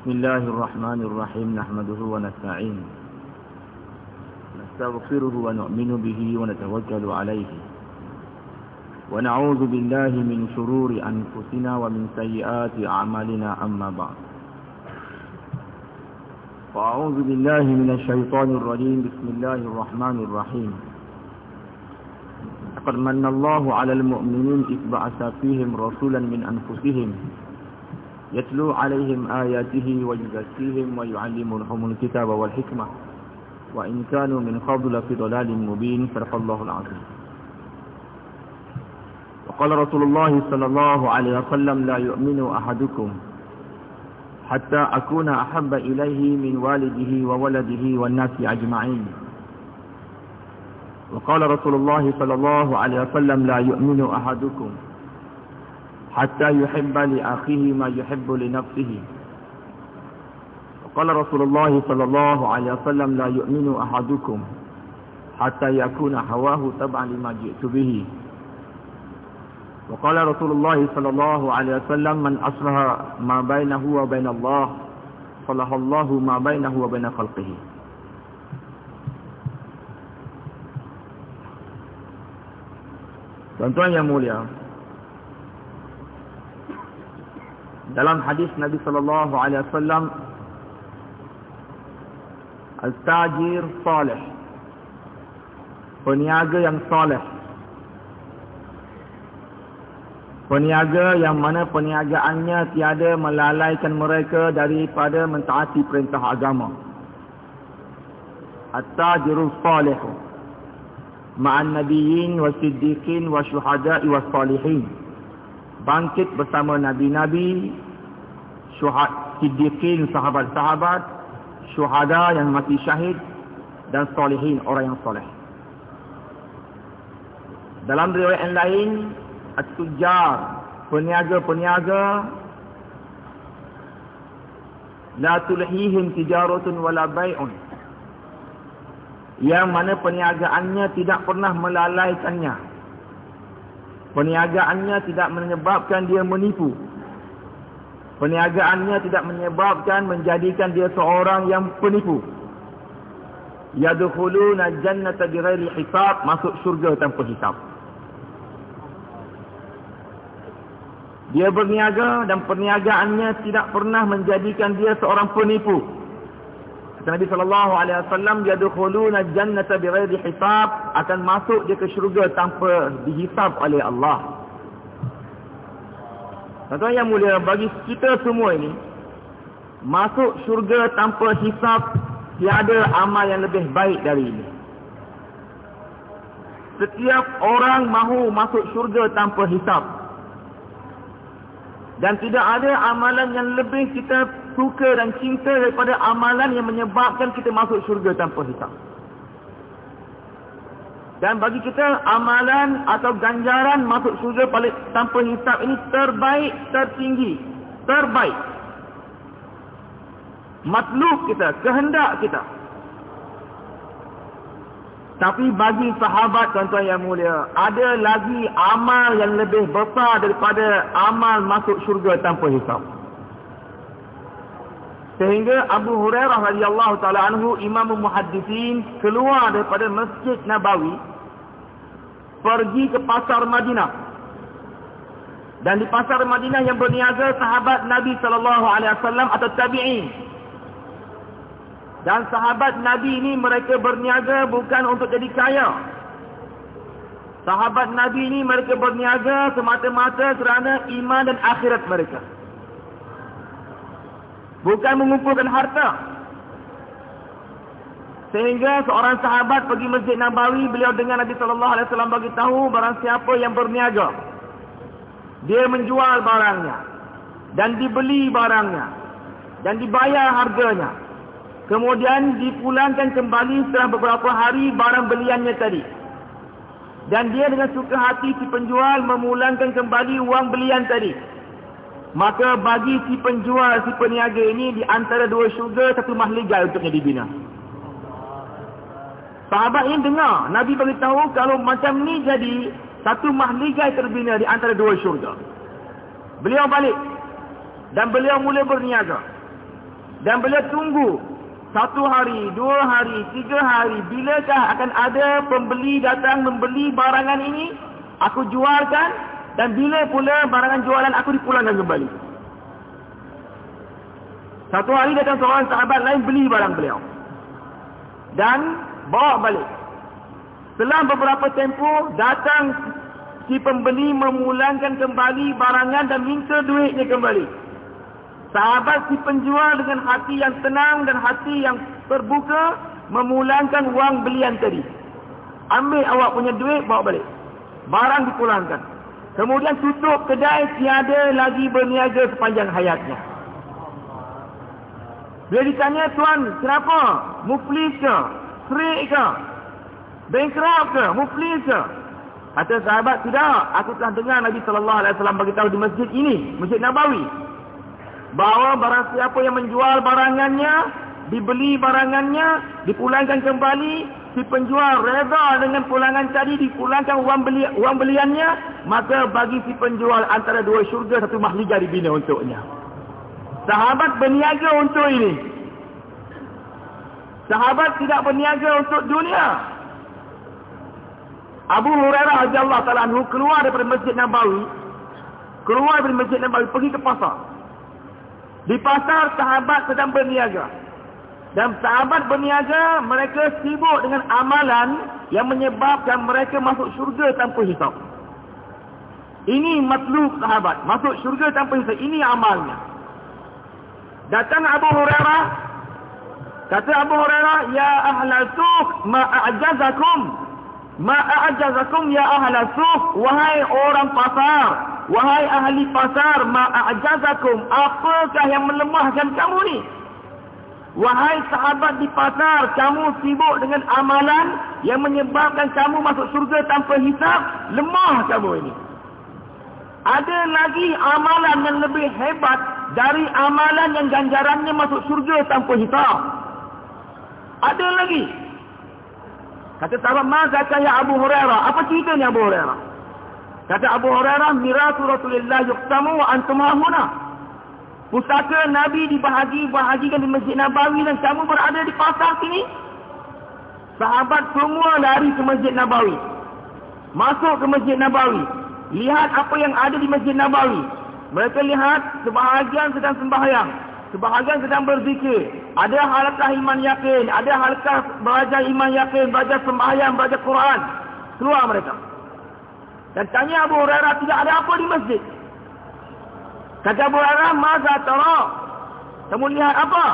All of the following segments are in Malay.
بسم الله الرحمن الرحيم نحمده ونستعينه نستغفره ونؤمن به ونتوكل عليه. ونعوذ بالله من شرور أنفسنا ومن سيئات أعمالنا أما بعد. فأعوذ بالله من الشيطان الرجيم بسم الله الرحمن الرحيم. لقد من الله على المؤمنين إذ بعث فيهم رسولا من أنفسهم يتلو عليهم آياته ويزكيهم ويعلمهم الكتاب والحكمة. وإن كانوا من قبل في ضلال مبين. فرق الله العظيم. وقال رسول الله صلى الله عليه وسلم لا يؤمن أحدكم حتى أكون أحب إليه من والده وولده والناس أجمعين. وقال رسول الله صلى الله عليه وسلم لا يؤمن أحدكم حتى يحب لأخيه ما يحب لنفسه. وقال رسول الله صلى الله عليه وسلم لا يؤمن أحدكم حتى يكون هواه تبعا لما جئت به. وقال رسول الله صلى الله عليه وسلم من أصلح ما بينه وبين الله صلح الله ما بينه وبين خلقه. Tuan-tuan yang mulia Dalam hadis Nabi sallallahu alaihi wasallam Al-tajir salih. Peniaga yang salih. Peniaga yang mana peniagaannya tiada melalaikan mereka daripada mentaati perintah agama. At-tajirul salih. Ma'an nabiyyin wasiddiqin wasyuhada'i wassalihin bangkit bersama nabi-nabi syuhad siddiqin sahabat-sahabat syuhada yang mati syahid dan salihin orang yang soleh dalam riwayat yang lain at-tujjar peniaga-peniaga la tulhihim tijaratun wala bai'un yang mana perniagaannya tidak pernah melalaikannya. Perniagaannya tidak menyebabkan dia menipu. Perniagaannya tidak menyebabkan menjadikan dia seorang yang penipu. Yadkhuluna jannata bighairi hisab, masuk syurga tanpa hisab. Dia berniaga dan perniagaannya tidak pernah menjadikan dia seorang penipu. Nabi sallallahu alaihi wasallam yadkhuluna jannata bighairi hisab akan masuk dia ke syurga tanpa dihisab oleh Allah. Tuan yang mulia bagi kita semua ini masuk syurga tanpa hisab tiada amal yang lebih baik dari ini. Setiap orang mahu masuk syurga tanpa hisab. Dan tidak ada amalan yang lebih kita suka dan cinta daripada amalan yang menyebabkan kita masuk syurga tanpa hisap. Dan bagi kita amalan atau ganjaran masuk syurga paling tanpa hisap ini terbaik, tertinggi, terbaik. Matlub kita, kehendak kita. Tapi bagi sahabat tuan-tuan yang mulia, ada lagi amal yang lebih besar daripada amal masuk syurga tanpa hisab. Sehingga Abu Hurairah radhiyallahu taala anhu Imam Muhaddisin keluar daripada Masjid Nabawi pergi ke pasar Madinah. Dan di pasar Madinah yang berniaga sahabat Nabi sallallahu alaihi wasallam atau tabi'in dan sahabat Nabi ini mereka berniaga bukan untuk jadi kaya. Sahabat Nabi ini mereka berniaga semata-mata kerana iman dan akhirat mereka. Bukan mengumpulkan harta. Sehingga seorang sahabat pergi Masjid Nabawi, beliau dengar Nabi sallallahu alaihi wasallam bagi tahu barang siapa yang berniaga. Dia menjual barangnya dan dibeli barangnya dan dibayar harganya Kemudian dipulangkan kembali setelah beberapa hari barang beliannya tadi. Dan dia dengan suka hati si penjual memulangkan kembali wang belian tadi. Maka bagi si penjual, si peniaga ini di antara dua syurga satu mahligai untuknya dibina. Sahabat ini dengar. Nabi beritahu kalau macam ni jadi satu mahligai terbina di antara dua syurga. Beliau balik. Dan beliau mula berniaga. Dan beliau tunggu satu hari, dua hari, tiga hari. Bilakah akan ada pembeli datang membeli barangan ini? Aku jualkan. Dan bila pula barangan jualan aku dipulangkan kembali. Satu hari datang seorang sahabat lain beli barang beliau. Dan bawa balik. Setelah beberapa tempoh datang si pembeli memulangkan kembali barangan dan minta duitnya kembali. Sahabat si penjual dengan hati yang tenang dan hati yang terbuka memulangkan wang belian tadi. Ambil awak punya duit bawa balik. Barang dipulangkan. Kemudian tutup kedai tiada lagi berniaga sepanjang hayatnya. Bila ditanya tuan kenapa? Muflis ke? Serik ke? Bankrupt ke? Muflis ke? Kata sahabat, tidak. Aku telah dengar Nabi SAW beritahu di masjid ini. Masjid Nabawi. Bahawa barang siapa yang menjual barangannya, dibeli barangannya, dipulangkan kembali, si penjual reda dengan pulangan tadi, dipulangkan uang, beli, uang beliannya, maka bagi si penjual antara dua syurga, satu mahliga dibina untuknya. Sahabat berniaga untuk ini. Sahabat tidak berniaga untuk dunia. Abu Hurairah radhiyallahu taala keluar daripada Masjid Nabawi, keluar dari Masjid Nabawi pergi ke pasar. Di pasar sahabat sedang berniaga. Dan sahabat berniaga mereka sibuk dengan amalan yang menyebabkan mereka masuk syurga tanpa hisap. Ini matlub sahabat, masuk syurga tanpa hisap. Ini amalnya. Datang Abu Hurairah kata Abu Hurairah ya ahlal suq ma a'jazakum ma a'jazakum ya ahlal suq wahai orang pasar wahai ahli pasar ma a'jazakum apakah yang melemahkan kamu ni wahai sahabat di pasar kamu sibuk dengan amalan yang menyebabkan kamu masuk surga tanpa hisap lemah kamu ini ada lagi amalan yang lebih hebat dari amalan yang ganjarannya masuk surga tanpa hisap. Ada lagi. Kata sahabat, Maka kaya Abu Hurairah. Apa ceritanya Abu Hurairah? Kata Abu Hurairah, Miratu Rasulullah yuktamu wa antum hahuna. Pusaka Nabi dibahagi-bahagikan di Masjid Nabawi dan kamu berada di pasar sini. Sahabat semua lari ke Masjid Nabawi. Masuk ke Masjid Nabawi. Lihat apa yang ada di Masjid Nabawi. Mereka lihat sebahagian sedang sembahyang. Sebahagian sedang berzikir. Ada halakah iman yakin. Ada halakah belajar iman yakin. Belajar sembahyang, belajar Quran. Keluar mereka. Dan tanya Abu Hurairah tidak ada apa di masjid. Kata Abu Hurairah, Maza tara. Kamu lihat apa?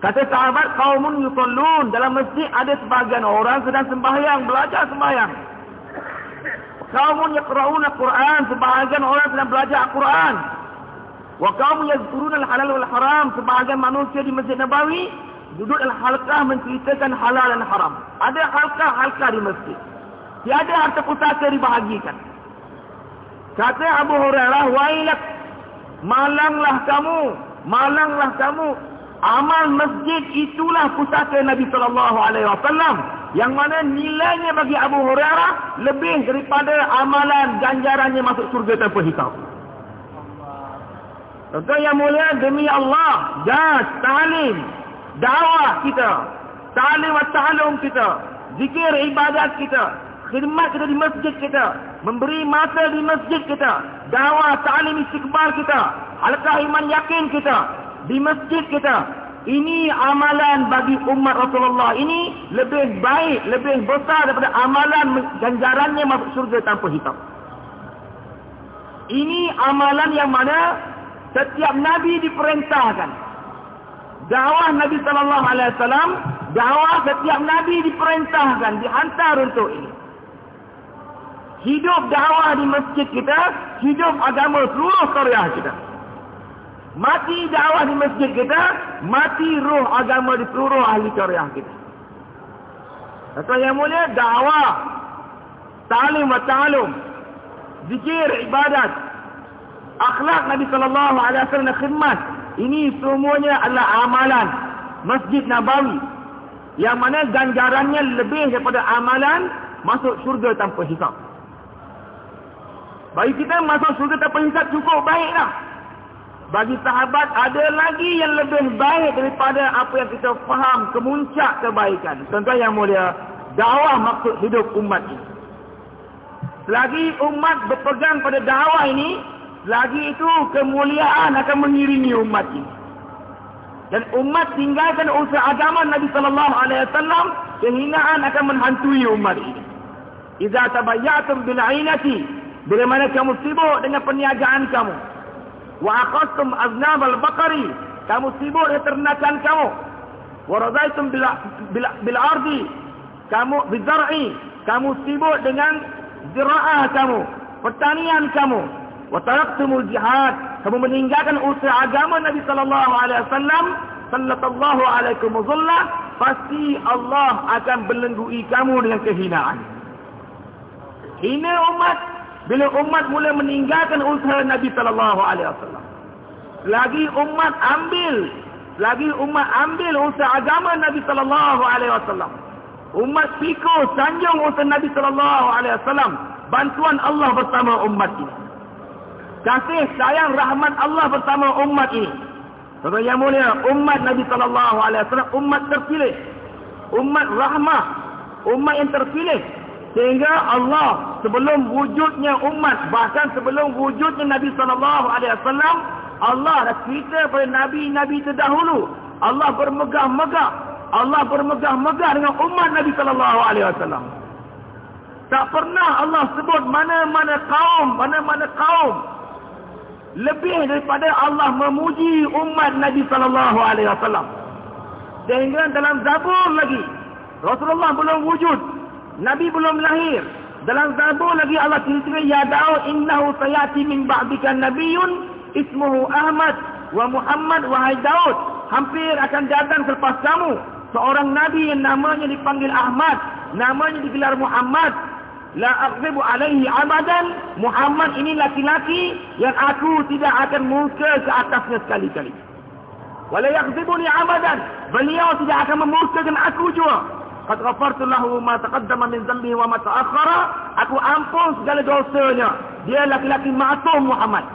Kata sahabat, kaumun yusallun. Dalam masjid ada sebahagian orang sedang sembahyang. Belajar sembahyang. Kaumun yaqra'una Quran, sebahagian orang sedang belajar Al-Quran. Wa kaumun yazkuruna al-halal wal haram, sebahagian manusia di Masjid Nabawi duduk dalam halqah menceritakan halal dan haram. Ada halqah-halqah di masjid. Tiada harta pusaka dibahagikan. Kata Abu Hurairah, "Wailak, malanglah kamu, malanglah kamu. Amal masjid itulah pusaka Nabi sallallahu alaihi wasallam." yang mana nilainya bagi Abu Hurairah lebih daripada amalan ganjarannya masuk surga tanpa hisab. Tuan yang mulia demi Allah, jas, ta'lim, dakwah kita, ta'lim wa ta'lum kita, zikir ibadat kita, khidmat kita di masjid kita, memberi masa di masjid kita, dakwah, ta'lim istiqbal kita, halakah iman yakin kita, di masjid kita, ini amalan bagi umat Rasulullah ini lebih baik, lebih besar daripada amalan ganjarannya masuk surga tanpa hitam. Ini amalan yang mana setiap Nabi diperintahkan. Dakwah Nabi Sallallahu Alaihi Wasallam, dakwah setiap Nabi diperintahkan, dihantar untuk ini. Hidup dakwah di masjid kita, hidup agama seluruh Korea kita. Mati dakwah di masjid kita, mati ruh agama di seluruh ahli syariah kita. Kata yang mulia, dakwah, ta'lim wa ta'lum, zikir, ibadat, akhlak Nabi alaihi wasallam khidmat. Ini semuanya adalah amalan Masjid Nabawi yang mana ganjarannya lebih daripada amalan masuk syurga tanpa hisap. Bagi kita masuk syurga tanpa hisap cukup baiklah. bagi sahabat ada lagi yang lebih baik daripada apa yang kita faham kemuncak kebaikan. Contoh yang mulia, dakwah maksud hidup umat ini. Selagi umat berpegang pada dakwah ini, selagi itu kemuliaan akan mengiringi umat ini. Dan umat tinggalkan usaha agama Nabi sallallahu alaihi wasallam, kehinaan akan menghantui umat ini. Idza tabayyatum bil 'ainati, bila mana kamu sibuk dengan perniagaan kamu, wa aqastum aznab al baqari, kamu sibuk dengan ternakan kamu, wa radaitum bil bil, bil ardi, kamu bizar'i, kamu sibuk dengan ziraah kamu, pertanian kamu, wa taraktumul jihad, kamu meninggalkan usaha agama Nabi sallallahu alaihi wasallam. Sallallahu alaihi wasallam. Pasti Allah akan belenggui kamu dengan kehinaan. Hina umat bila umat mula meninggalkan usaha Nabi sallallahu alaihi wasallam lagi umat ambil lagi umat ambil usaha agama Nabi sallallahu alaihi wasallam umat pikul sanjung usaha Nabi sallallahu alaihi wasallam bantuan Allah bersama umat ini kasih sayang rahmat Allah bersama umat ini. Saudara yang mulia, umat Nabi sallallahu alaihi wasallam umat terpilih. Umat rahmah, umat yang terpilih. Sehingga Allah sebelum wujudnya umat, bahkan sebelum wujudnya Nabi sallallahu alaihi wasallam, Allah dah cerita pada nabi-nabi terdahulu. Allah bermegah-megah, Allah bermegah-megah dengan umat Nabi sallallahu alaihi wasallam. Tak pernah Allah sebut mana-mana kaum, mana-mana kaum lebih daripada Allah memuji umat Nabi sallallahu alaihi wasallam. Sehingga dalam Zabur lagi Rasulullah belum wujud, Nabi belum lahir. Dalam Zabur lagi Allah cerita ya Daud innahu sayati min ba'dika nabiyyun ismuhu Ahmad wa Muhammad wa Daud. Hampir akan datang selepas kamu. Seorang nabi yang namanya dipanggil Ahmad, namanya digelar Muhammad. La aghzibu alaihi abadan. Muhammad ini laki-laki Yang aku tidak akan murka ke atasnya sekali-kali. Wala yaghzibuni abadan. Beliau tidak akan memurkakan aku juga Qad ghafartu lahu ma taqaddama min zambi wa ma ta'akhara Aku ampun segala dosanya Dia laki-laki ma'asum Muhammad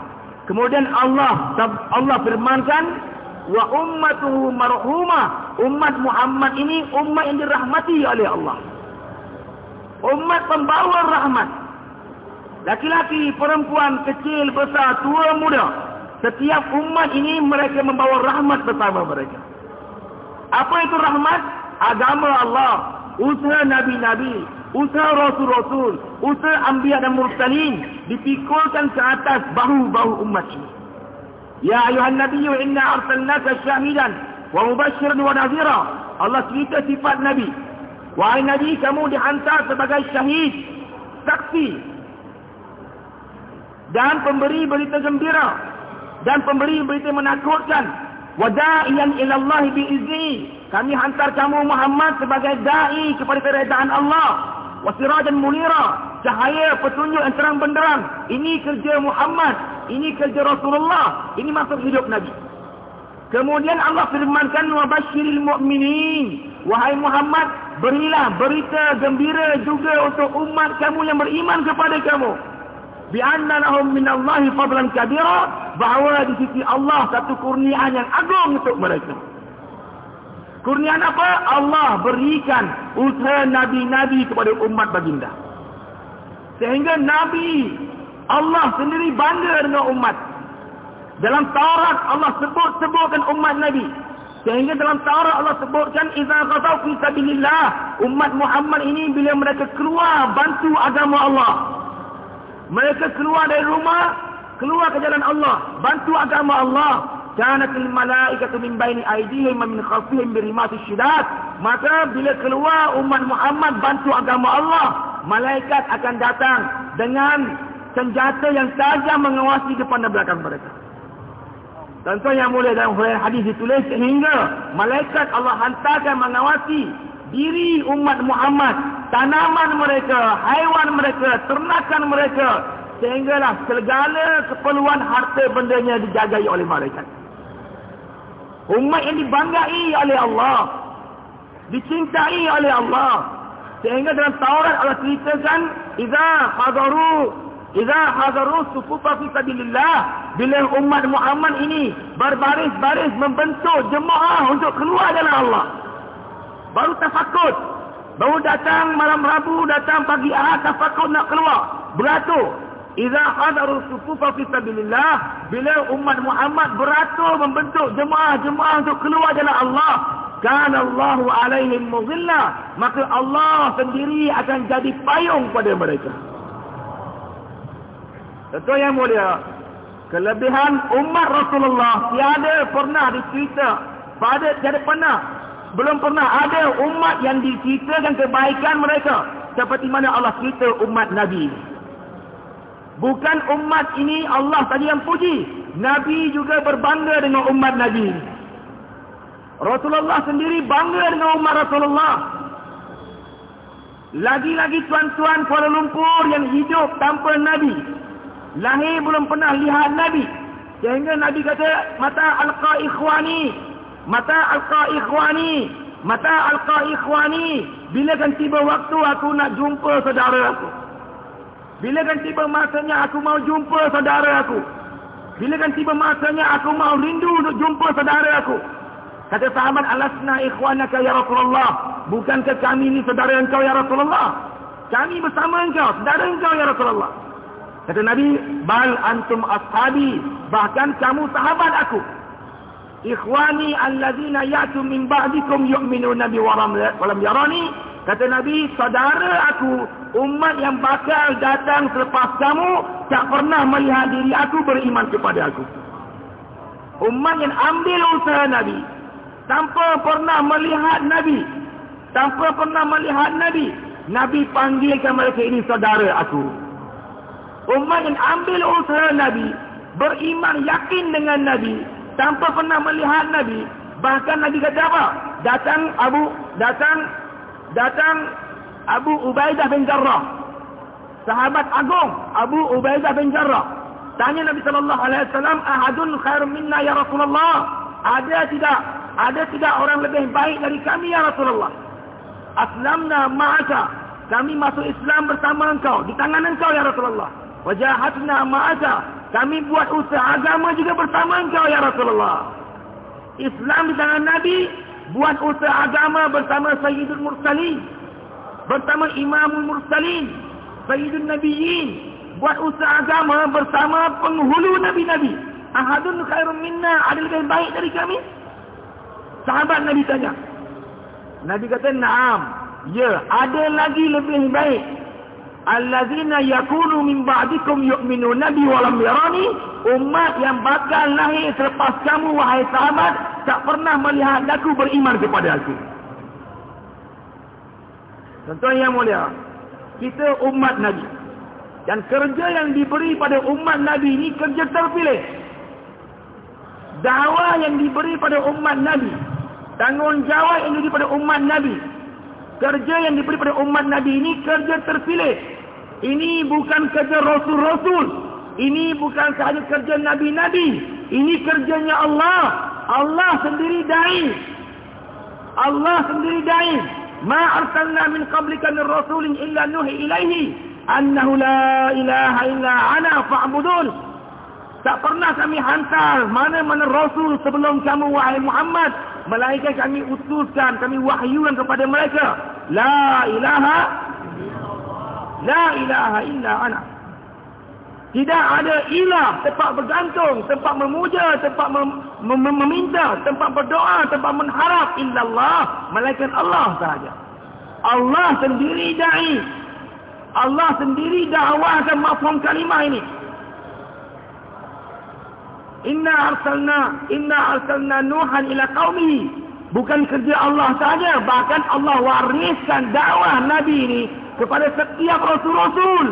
Kemudian Allah Allah firmankan Wa ummatuhu marhumah Umat Muhammad ini umat yang dirahmati oleh Allah umat pembawa rahmat. Laki-laki, perempuan, kecil, besar, tua, muda. Setiap umat ini mereka membawa rahmat bersama mereka. Apa itu rahmat? Agama Allah. Usaha Nabi-Nabi. Usaha Rasul-Rasul. Usaha Ambiya dan Mursalin. Dipikulkan ke atas bahu-bahu umat ini. Ya ayuhan Nabi, inna arsalnaka syahidan. Wa mubashiran wa nazira. Allah cerita sifat Nabi. Wahai Nabi, kamu dihantar sebagai syahid, saksi, dan pemberi berita gembira, dan pemberi berita menakutkan. Wada'iyan ilallahi bi'izni. Kami hantar kamu Muhammad sebagai da'i kepada keredaan Allah. Wasirajan munira. Cahaya petunjuk yang terang benderang. Ini kerja Muhammad. Ini kerja Rasulullah. Ini masuk hidup Nabi. Kemudian Allah firmankan wa basyiril mu'minin. Wahai Muhammad, berilah berita gembira juga untuk umat kamu yang beriman kepada kamu bi anna lahum minallahi fadlan kabira bahawa di sisi Allah satu kurniaan yang agung untuk mereka kurniaan apa? Allah berikan usaha nabi-nabi kepada umat baginda. Sehingga nabi Allah sendiri bangga dengan umat. Dalam Taurat Allah sebut-sebutkan umat nabi. Sehingga dalam Taurat Allah sebutkan idza qataw fi sabilillah. Umat Muhammad ini bila mereka keluar bantu agama Allah. Mereka keluar dari rumah, keluar ke jalan Allah, bantu agama Allah. Kanatil malaikatu min baini aydihim min khalfihim birimati syidat. Maka bila keluar umat Muhammad bantu agama Allah, malaikat akan datang dengan senjata yang tajam mengawasi depan dan belakang mereka. Contoh yang mulia dalam hadis ditulis sehingga malaikat Allah hantarkan mengawasi diri umat Muhammad, tanaman mereka, haiwan mereka, ternakan mereka sehinggalah segala keperluan harta bendanya dijagai oleh malaikat. Umat yang dibanggai oleh Allah, dicintai oleh Allah. Sehingga dalam Taurat Allah ceritakan, "Idza hadaru Iza hadarus sufufa fi sabilillah. Bila umat Muhammad ini berbaris-baris membentuk jemaah untuk keluar jalan Allah. Baru tafakut. Baru datang malam Rabu, datang pagi Ahad, tafakut nak keluar. Beratur. Iza hadarus sufufa fi sabilillah. Bila umat Muhammad beratur membentuk jemaah-jemaah untuk keluar jalan Allah. Kana Allahu alaihim muzillah. Maka Allah sendiri akan jadi payung pada mereka. Tentu yang mulia. Kelebihan umat Rasulullah tiada pernah dicerita. Pada tiada pernah. Belum pernah ada umat yang diceritakan kebaikan mereka. Seperti mana Allah cerita umat Nabi. Bukan umat ini Allah tadi yang puji. Nabi juga berbangga dengan umat Nabi. Rasulullah sendiri bangga dengan umat Rasulullah. Lagi-lagi tuan-tuan Kuala Lumpur yang hidup tanpa Nabi lahir belum pernah lihat Nabi. Sehingga Nabi kata, mata alqa ikhwani. Mata alqa ikhwani. Mata alqa ikhwani. Bila kan tiba waktu aku nak jumpa saudara aku. Bila kan tiba masanya aku mau jumpa saudara aku. Bila kan tiba masanya aku mau rindu untuk jumpa saudara aku. Kata sahabat alasna ikhwanaka ya Rasulullah. Bukankah kami ni saudara engkau ya Rasulullah? Kami bersama engkau, saudara engkau ya Rasulullah. Kata Nabi, bal antum ashabi, bahkan kamu sahabat aku. Ikhwani allazina ya'tu min ba'dikum yu'minu nabi walam yarani. Kata Nabi, saudara aku, umat yang bakal datang selepas kamu, tak pernah melihat diri aku beriman kepada aku. Umat yang ambil usaha Nabi, tanpa pernah melihat Nabi, tanpa pernah melihat Nabi, Nabi panggilkan mereka ini saudara aku. Umat yang ambil usaha Nabi, beriman yakin dengan Nabi, tanpa pernah melihat Nabi, bahkan Nabi kata apa? Datang Abu, datang, datang Abu Ubaidah bin Jarrah. Sahabat agung Abu Ubaidah bin Jarrah. Tanya Nabi sallallahu alaihi wasallam, "Ahadun khairum minna ya Rasulullah?" Ada tidak? Ada tidak orang lebih baik dari kami ya Rasulullah? Aslamna ma'aka. Kami masuk Islam bersama engkau, di tangan engkau ya Rasulullah. Wajahatna ma'aka. Kami buat usaha agama juga bersama engkau ya Rasulullah. Islam di tangan Nabi. Buat usaha agama bersama Sayyidul Mursalin. Bersama Imamul Mursalin. Sayyidul Nabiyin. Buat usaha agama bersama penghulu Nabi-Nabi. Ahadun khairun minna. Ada lebih baik dari kami? Sahabat Nabi tanya. Nabi kata, Naam. Ya, ada lagi lebih baik allazina yakunu min ba'dikum yu'minu nabi walam yarani umat yang bakal lahir selepas kamu wahai sahabat tak pernah melihat aku beriman kepada aku. Tuan yang mulia kita umat nabi. Dan kerja yang diberi pada umat nabi ini kerja terpilih. Dakwah yang diberi pada umat nabi tanggungjawab yang diberi pada umat nabi kerja yang diberi pada umat nabi ini kerja terpilih ini bukan kerja Rasul-Rasul. Ini bukan sahaja kerja Nabi-Nabi. Ini kerjanya Allah. Allah sendiri da'i. Allah sendiri da'i. Ma arsalna min qablika min rasulin illa nuhi ilaihi. Annahu la ilaha illa ana fa'budun. Tak pernah kami hantar mana-mana rasul sebelum kamu wahai Muhammad. Melainkan kami utuskan, kami wahyukan kepada mereka. La ilaha La ilaha illa ana. Tidak ada ilah tempat bergantung, tempat memuja, tempat mem mem meminta, tempat berdoa, tempat mengharap illallah, malaikat Allah sahaja. Allah sendiri dai. Allah sendiri dakwahkan mafhum kalimah ini. Inna arsalna inna arsalna Nuhan ila qaumihi. Bukan kerja Allah saja, bahkan Allah wariskan dakwah Nabi ini kepada setiap rasul-rasul.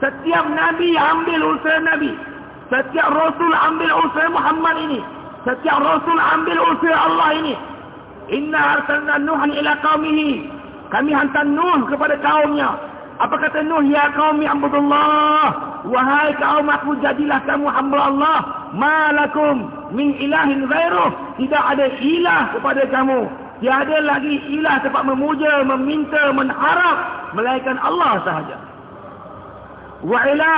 Setiap nabi ambil usaha nabi. Setiap rasul ambil usaha Muhammad ini. Setiap rasul ambil usaha Allah ini. Inna arsalna Nuhan ila qaumihi. Kami hantar Nuh kepada kaumnya. Apa kata Nuh? Ya kaum Abdullah. Wahai kaum aku jadilah kamu hamba Allah. Malakum min ilahin ghairuh. Tidak ada ilah kepada kamu. Tiada lagi ilah tempat memuja, meminta, mengharap. Melainkan Allah sahaja. Wa ila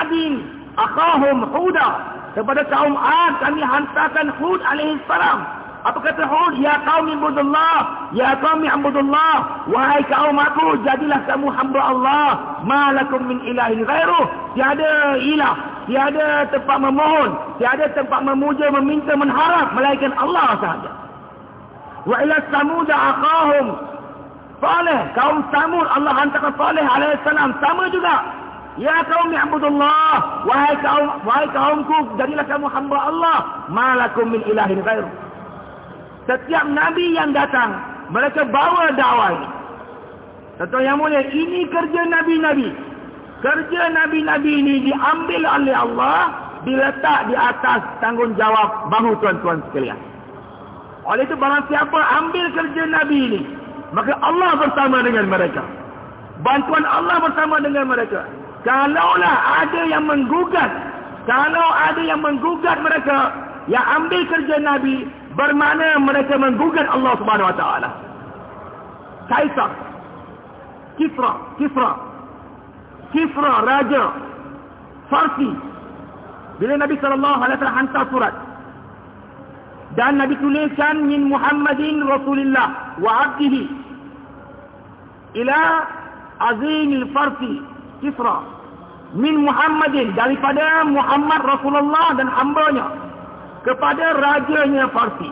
adin akhahum huda. Kepada kaum Ad kami hantarkan Hud alaihi salam. Apa kata Hud? Ya kaum ibudullah. Ya kaum ibudullah. Wahai kaum aku, jadilah kamu hamba Allah. Malakum min ilahin ghairuh. Tiada ilah. Tiada tempat memohon. Tiada tempat memuja, meminta, menharap. Melainkan Allah sahaja. Wa ila samuda aqahum. Saleh. Kaum Samud. Allah hantarkan Saleh alaihissalam. Sama juga. Ya kaum ibudullah. Wahai kaum, wahai kaumku, jadilah kamu hamba Allah. Malakum min ilahin ghairuh. Setiap Nabi yang datang, mereka bawa dakwah ini. Tentu yang mulia, ini kerja Nabi-Nabi. Kerja Nabi-Nabi ini diambil oleh Allah, diletak di atas tanggungjawab bahu tuan-tuan sekalian. Oleh itu barang siapa ambil kerja Nabi ini, maka Allah bersama dengan mereka. Bantuan Allah bersama dengan mereka. Kalaulah ada yang menggugat, kalau ada yang menggugat mereka, yang ambil kerja Nabi, bermakna mereka menggugat Allah Subhanahu wa taala. Kaisar Kisra, Kisra. Kisra raja Farsi. Bila Nabi wasallam hantar surat dan Nabi tuliskan min Muhammadin Rasulullah wa abdihi ila azimil Farsi Kisra min Muhammadin daripada Muhammad Rasulullah dan hambanya kepada rajanya Farsi.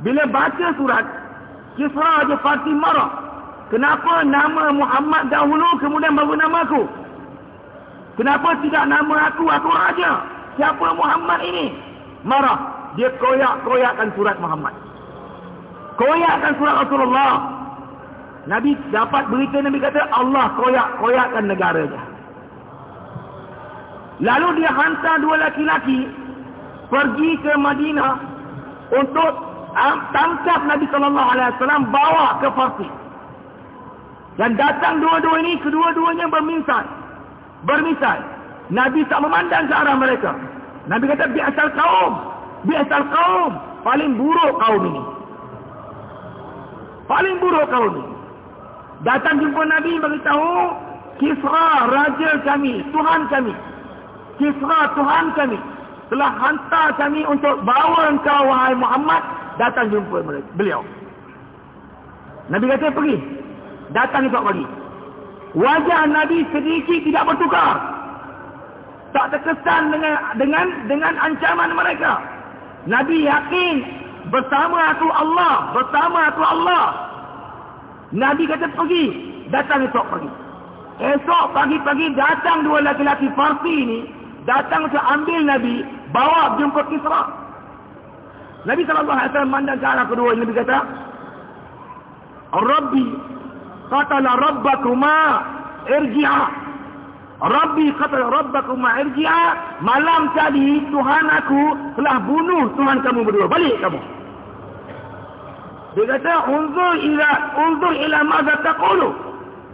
Bila baca surat, Kisra Raja Farsi marah. Kenapa nama Muhammad dahulu kemudian baru nama aku? Kenapa tidak nama aku, aku raja? Siapa Muhammad ini? Marah. Dia koyak-koyakkan surat Muhammad. Koyakkan surat Rasulullah. Nabi dapat berita Nabi kata Allah koyak-koyakkan negaranya. Lalu dia hantar dua laki-laki pergi ke Madinah untuk um, tangkap Nabi sallallahu alaihi wasallam bawa ke Farsi. Dan datang dua-dua ini kedua-duanya bermisal. Bermisal. Nabi tak memandang ke arah mereka. Nabi kata biasal kaum, biasal kaum, paling buruk kaum ini. Paling buruk kaum ini. Datang jumpa Nabi beritahu Kisra raja kami, Tuhan kami. Kisra Tuhan kami telah hantar kami untuk bawa engkau wahai Muhammad datang jumpa beliau. Nabi kata pergi. Datang esok pagi. Wajah Nabi sedikit tidak bertukar. Tak terkesan dengan dengan dengan ancaman mereka. Nabi yakin bersama aku Allah, bersama aku Allah. Nabi kata pergi, datang esok pagi. Esok pagi-pagi datang dua laki-laki Farsi ini, datang untuk ambil Nabi, bawa jumpa Kisra. Nabi sallallahu alaihi wasallam mandang ke arah kedua Nabi kata, "Rabbi qatala rabbakuma irji'a." Rabbi qatala rabbakuma irji'a. Malam tadi Tuhan aku telah bunuh Tuhan kamu berdua. Balik kamu. Dia kata, "Unzur ila unzur ila madza taqulu?"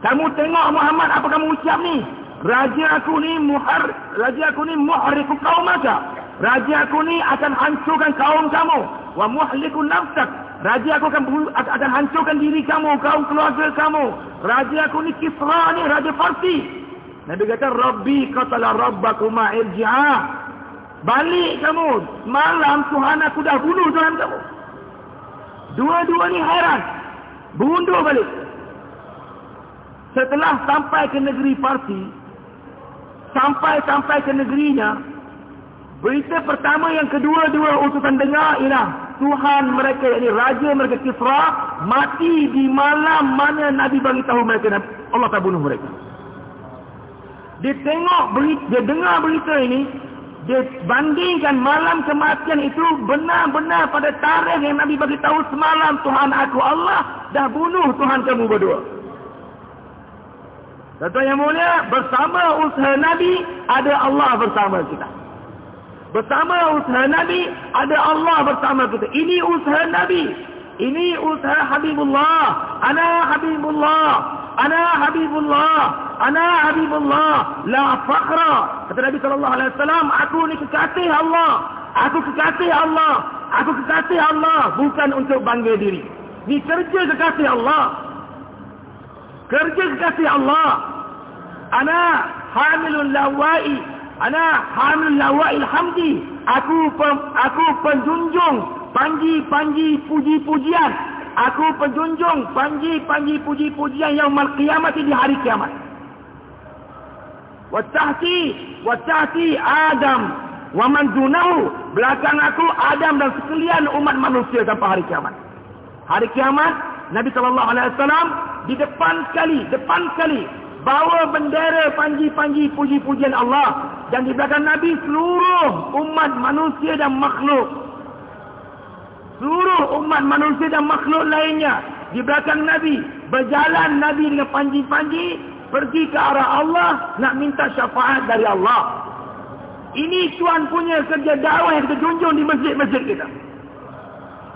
Kamu tengok Muhammad apa kamu ucap ni? Raja aku ni muhar, raja aku ni muhriku qaumaka. Raja aku ni akan hancurkan kaum kamu. Wa muhliku nafsak. Raja aku akan akan hancurkan diri kamu, kaum keluarga kamu. Raja aku ni Kisra ni, Raja Farsi. Nabi kata, Rabbi qatala rabbakuma irji'a. Balik kamu. Malam Tuhan aku dah bunuh Tuhan kamu. Dua-dua ni heran. Bundur balik. Setelah sampai ke negeri Farsi, sampai-sampai ke negerinya, Berita pertama yang kedua-dua utusan dengar ialah Tuhan mereka, ini raja mereka Kisra mati di malam mana Nabi bagi tahu mereka Allah tak bunuh mereka. Dia tengok berita, dia dengar berita ini, dia bandingkan malam kematian itu benar-benar pada tarikh yang Nabi bagi tahu semalam Tuhan aku Allah dah bunuh Tuhan kamu berdua. Kata yang mulia, bersama usaha Nabi ada Allah bersama kita. Bersama usaha Nabi, ada Allah bersama kita. Ini usaha Nabi. Ini usaha Habibullah. Ana Habibullah. Ana Habibullah. Ana Habibullah. La fakhra. Kata Nabi SAW, aku ni kekasih Allah. Aku kekasih Allah. Aku kekasih Allah. Bukan untuk bangga diri. Ini kerja kekasih Allah. Kerja kekasih Allah. Ana hamilul lawai ana hamilul lawai hamdi aku pem, aku penjunjung panji-panji puji-pujian aku penjunjung panji-panji puji-pujian yang mal kiamat di hari kiamat. Wa tahti wa tahti adam. Wa man dunahu belakang aku adam dan sekalian umat manusia sampai hari kiamat. Hari kiamat Nabi sallallahu alaihi wasallam di depan sekali depan sekali bawa bendera panji-panji puji-pujian Allah. Dan di belakang Nabi seluruh umat manusia dan makhluk seluruh umat manusia dan makhluk lainnya di belakang Nabi berjalan Nabi dengan panji-panji pergi ke arah Allah nak minta syafaat dari Allah ini tuan punya kerja dakwah yang kita junjung di masjid-masjid kita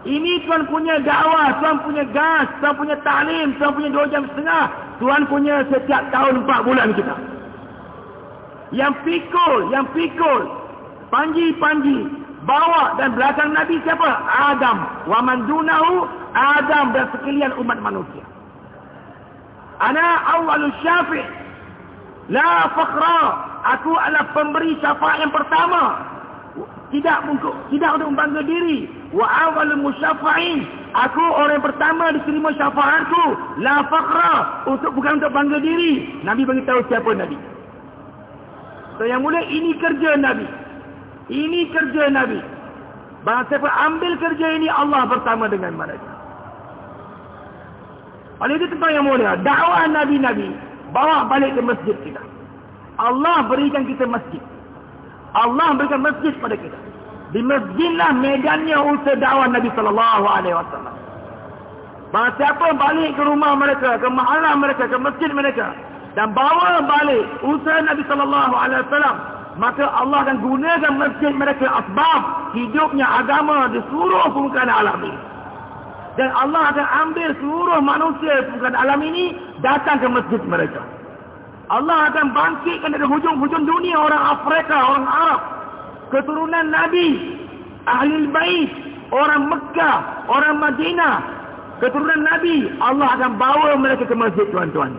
ini tuan punya dakwah, tuan punya gas, tuan punya taklim, tuan punya dua jam setengah. Tuan punya setiap tahun empat bulan kita. Yang pikul, yang pikul. Panji-panji. Bawa dan belakang Nabi siapa? Adam. Wa man dunahu, Adam dan sekalian umat manusia. Ana awalu syafi' La fakhra. Aku adalah pemberi syafaat yang pertama. Tidak untuk tidak untuk membangga diri. Wa awal musyafa'in. Aku orang pertama diterima syafaatku. La faqra untuk bukan untuk bangga diri. Nabi bagi tahu siapa nabi. So yang mula ini kerja nabi ini kerja nabi. Bangsa siapa ambil kerja ini Allah pertama dengan mereka. Oleh itu tentang yang mulia dakwah nabi-nabi bawa balik ke masjid kita. Allah berikan kita masjid. Allah berikan masjid pada kita. Di masjidlah medannya usaha dakwah Nabi sallallahu alaihi wasallam. Bahawa siapa balik ke rumah mereka, ke mahalah mereka, ke masjid mereka. Dan bawa balik usaha Nabi sallallahu alaihi wasallam, maka Allah akan gunakan masjid mereka asbab hidupnya agama di seluruh permukaan alam ini. Dan Allah akan ambil seluruh manusia permukaan alam ini datang ke masjid mereka. Allah akan bangkitkan dari hujung-hujung dunia orang Afrika, orang Arab. Keturunan Nabi, Ahli Bait, orang Mekah, orang Madinah. Keturunan Nabi, Allah akan bawa mereka ke masjid tuan-tuan.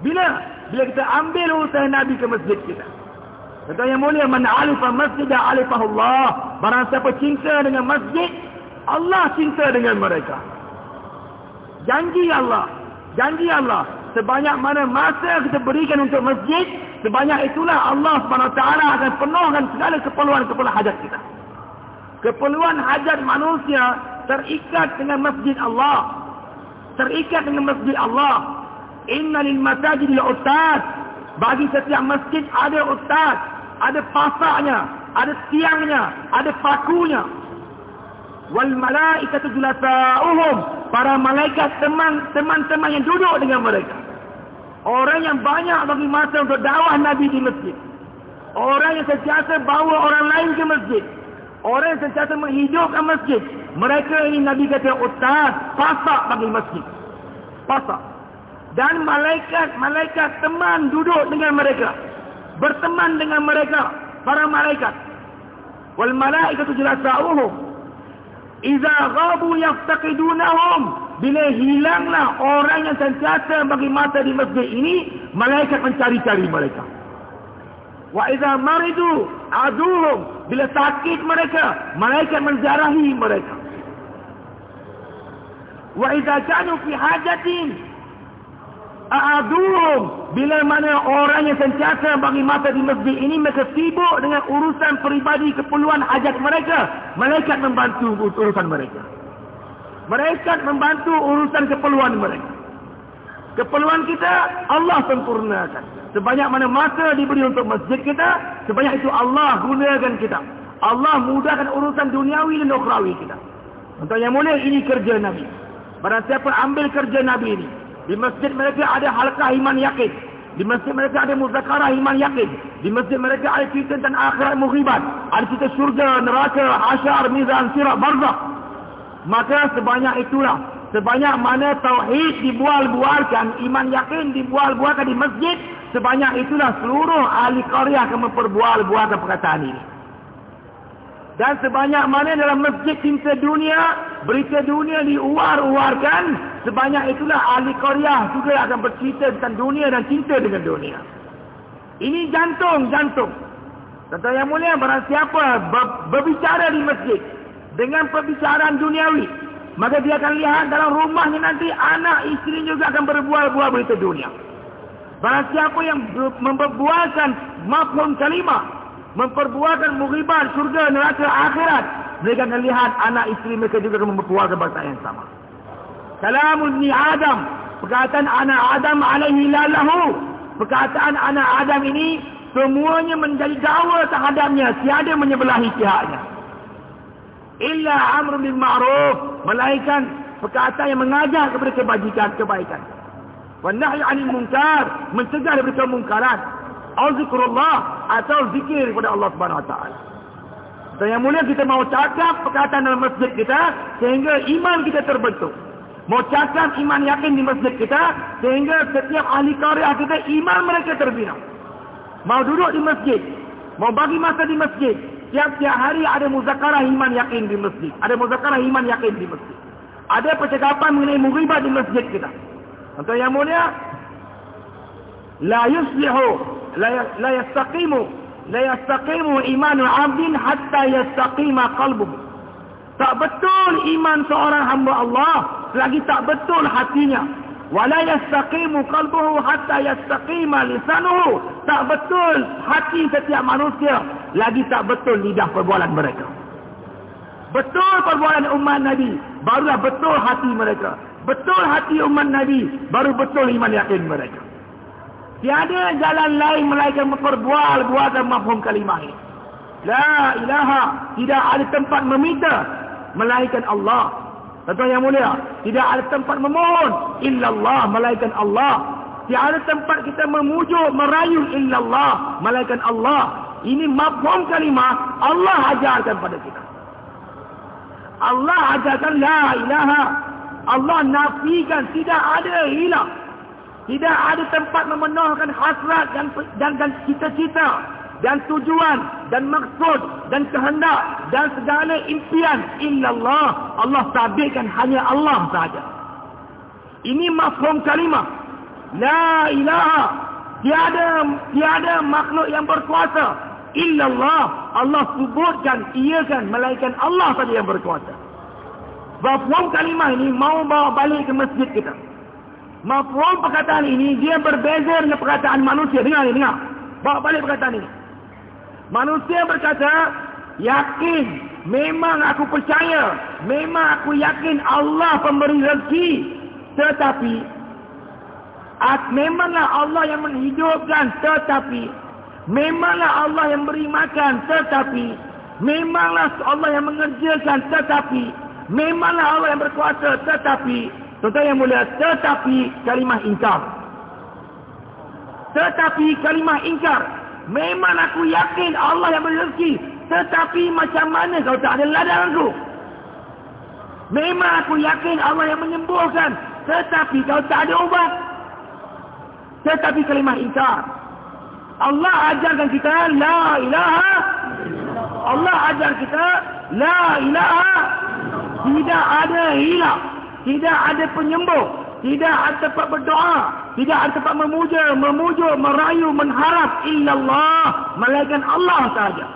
Bila? Bila kita ambil usaha Nabi ke masjid kita. Kata yang mulia, mana alifah masjid dan alifah Allah. Barang siapa cinta dengan masjid, Allah cinta dengan mereka. Janji Allah. Janji Allah sebanyak mana masa kita berikan untuk masjid, sebanyak itulah Allah SWT akan penuhkan segala keperluan-keperluan hajat kita. Keperluan hajat manusia terikat dengan masjid Allah. Terikat dengan masjid Allah. Inna lil masajid ya ustaz. Bagi setiap masjid ada ustaz. Ada pasaknya. Ada tiangnya. Ada pakunya. Wal malaikatu julasa'uhum. Para malaikat teman-teman yang duduk dengan mereka. Orang yang banyak bagi masa untuk dakwah Nabi di masjid. Orang yang sentiasa bawa orang lain ke masjid. Orang yang sentiasa menghidupkan masjid. Mereka ini Nabi kata ustaz, pasak bagi masjid. Pasak. Dan malaikat-malaikat teman duduk dengan mereka. Berteman dengan mereka. Para malaikat. Wal malaikatu jelasa'uhum. Iza ghabu yaftaqidunahum. Bila hilanglah orang yang sentiasa bagi mata di masjid ini, malaikat mencari-cari mereka. Wa iza maridu aduhum. Bila sakit mereka, malaikat menziarahi mereka. Wa iza kanu fi hajatin a'aduhum. Bila mana orang yang sentiasa bagi mata di masjid ini, mereka sibuk dengan urusan peribadi keperluan hajat mereka. Malaikat membantu urusan mereka. Mereka membantu urusan keperluan mereka. Keperluan kita Allah sempurnakan. Sebanyak mana masa diberi untuk masjid kita, sebanyak itu Allah gunakan kita. Allah mudahkan urusan duniawi dan ukhrawi kita. Untuk yang mulia ini kerja Nabi. Barang siapa ambil kerja Nabi ini. Di masjid mereka ada halkah iman yakin. Di masjid mereka ada muzakarah iman yakin. Di masjid mereka ada cerita tentang akhirat mughibat. Ada cerita syurga, neraka, asyar, mizan, sirat, barzah maka sebanyak itulah sebanyak mana tauhid dibual-bualkan iman yakin dibual-bualkan di masjid sebanyak itulah seluruh ahli qaryah akan memperbual-bualkan perkataan ini dan sebanyak mana dalam masjid cinta dunia berita dunia diuar-uarkan sebanyak itulah ahli qaryah juga akan bercerita tentang dunia dan cinta dengan dunia Ini jantung, jantung. Tentu yang mulia, barang siapa berbicara di masjid dengan perbicaraan duniawi, maka dia akan lihat dalam rumahnya nanti anak isteri juga akan berbual-bual berita dunia. Barang siapa yang memperbualkan mafhum kalimah, memperbualkan mughibat surga neraka akhirat, mereka akan lihat anak isteri mereka juga memperbualkan bahasa yang sama. Kalamun ni Adam, perkataan anak Adam alaihi lalahu, perkataan anak Adam ini semuanya menjadi dawa terhadapnya, tiada menyebelahi pihaknya. Illa amrun bil ma'ruf. Melainkan perkataan yang mengajar kepada kebajikan kebaikan. Wa nahyi 'anil munkar. Mencegah daripada kemungkaran. Au zikrullah atau zikir kepada Allah Subhanahu wa taala dan yang mulia kita mau cakap perkataan dalam masjid kita sehingga iman kita terbentuk mau cakap iman yakin di masjid kita sehingga setiap ahli karya kita iman mereka terbina mau duduk di masjid mau bagi masa di masjid Tiap-tiap hari ada muzakarah iman yakin di masjid. Ada muzakarah iman yakin di masjid. Ada percakapan mengenai mughibah di masjid kita. Contoh yang mulia. La yuslihu. La, la yastaqimu. La yastaqimu imanu abdin hatta yastaqima qalbuh. Tak betul iman seorang hamba Allah. Selagi tak betul hatinya wala yastaqimu qalbuhu hatta yastaqima lisanuhu tak betul hati setiap manusia lagi tak betul lidah perbualan mereka betul perbualan umat nabi barulah betul hati mereka betul hati umat nabi baru betul iman yakin mereka tiada jalan lain melainkan memperbual buatan mafhum kalimah ini la ilaha tidak ada tempat meminta melainkan Allah Tuan yang mulia, tidak ada tempat memohon illallah malaikat Allah. Tidak ada tempat kita memujuk, merayu illallah malaikat Allah. Ini mafhum kalimah Allah ajarkan pada kita. Allah ajarkan la ilaha. Allah nafikan tidak ada hilang. Tidak ada tempat memenuhkan hasrat dan dan dan cita-cita dan tujuan dan maksud dan kehendak dan segala impian illallah. Allah tabirkan hanya Allah saja ini mafhum kalimah. La ilaha. Tiada tiada makhluk yang berkuasa illallah. Allah sebutkan iakan malaikat Allah saja yang berkuasa. Mafhum kalimah ini mau bawa balik ke masjid kita mafhum perkataan ini dia berbeza dengan perkataan manusia. Dengar dengar. Bawa balik perkataan ini. Manusia berkata, yakin, memang aku percaya, memang aku yakin Allah pemberi rezeki. Tetapi, memanglah Allah yang menghidupkan, tetapi, memanglah Allah yang beri makan, tetapi, memanglah Allah yang mengerjakan, tetapi, memanglah Allah yang berkuasa, tetapi, tuan yang mulia, tetapi kalimah ingkar. Tetapi kalimah ingkar. Memang aku yakin Allah yang beri rezeki. Tetapi macam mana kau tak ada ladang aku? Memang aku yakin Allah yang menyembuhkan. Tetapi kau tak ada ubat. Tetapi kalimah ingkar. Allah ajarkan kita la ilaha. Allah ajar kita la ilaha. Tidak ada hilang. Tidak ada penyembuh. Tidak ada tempat berdoa. Tidak ada tempat memuja, memujuk, merayu, mengharap. Illallah. Malaikat Allah saja.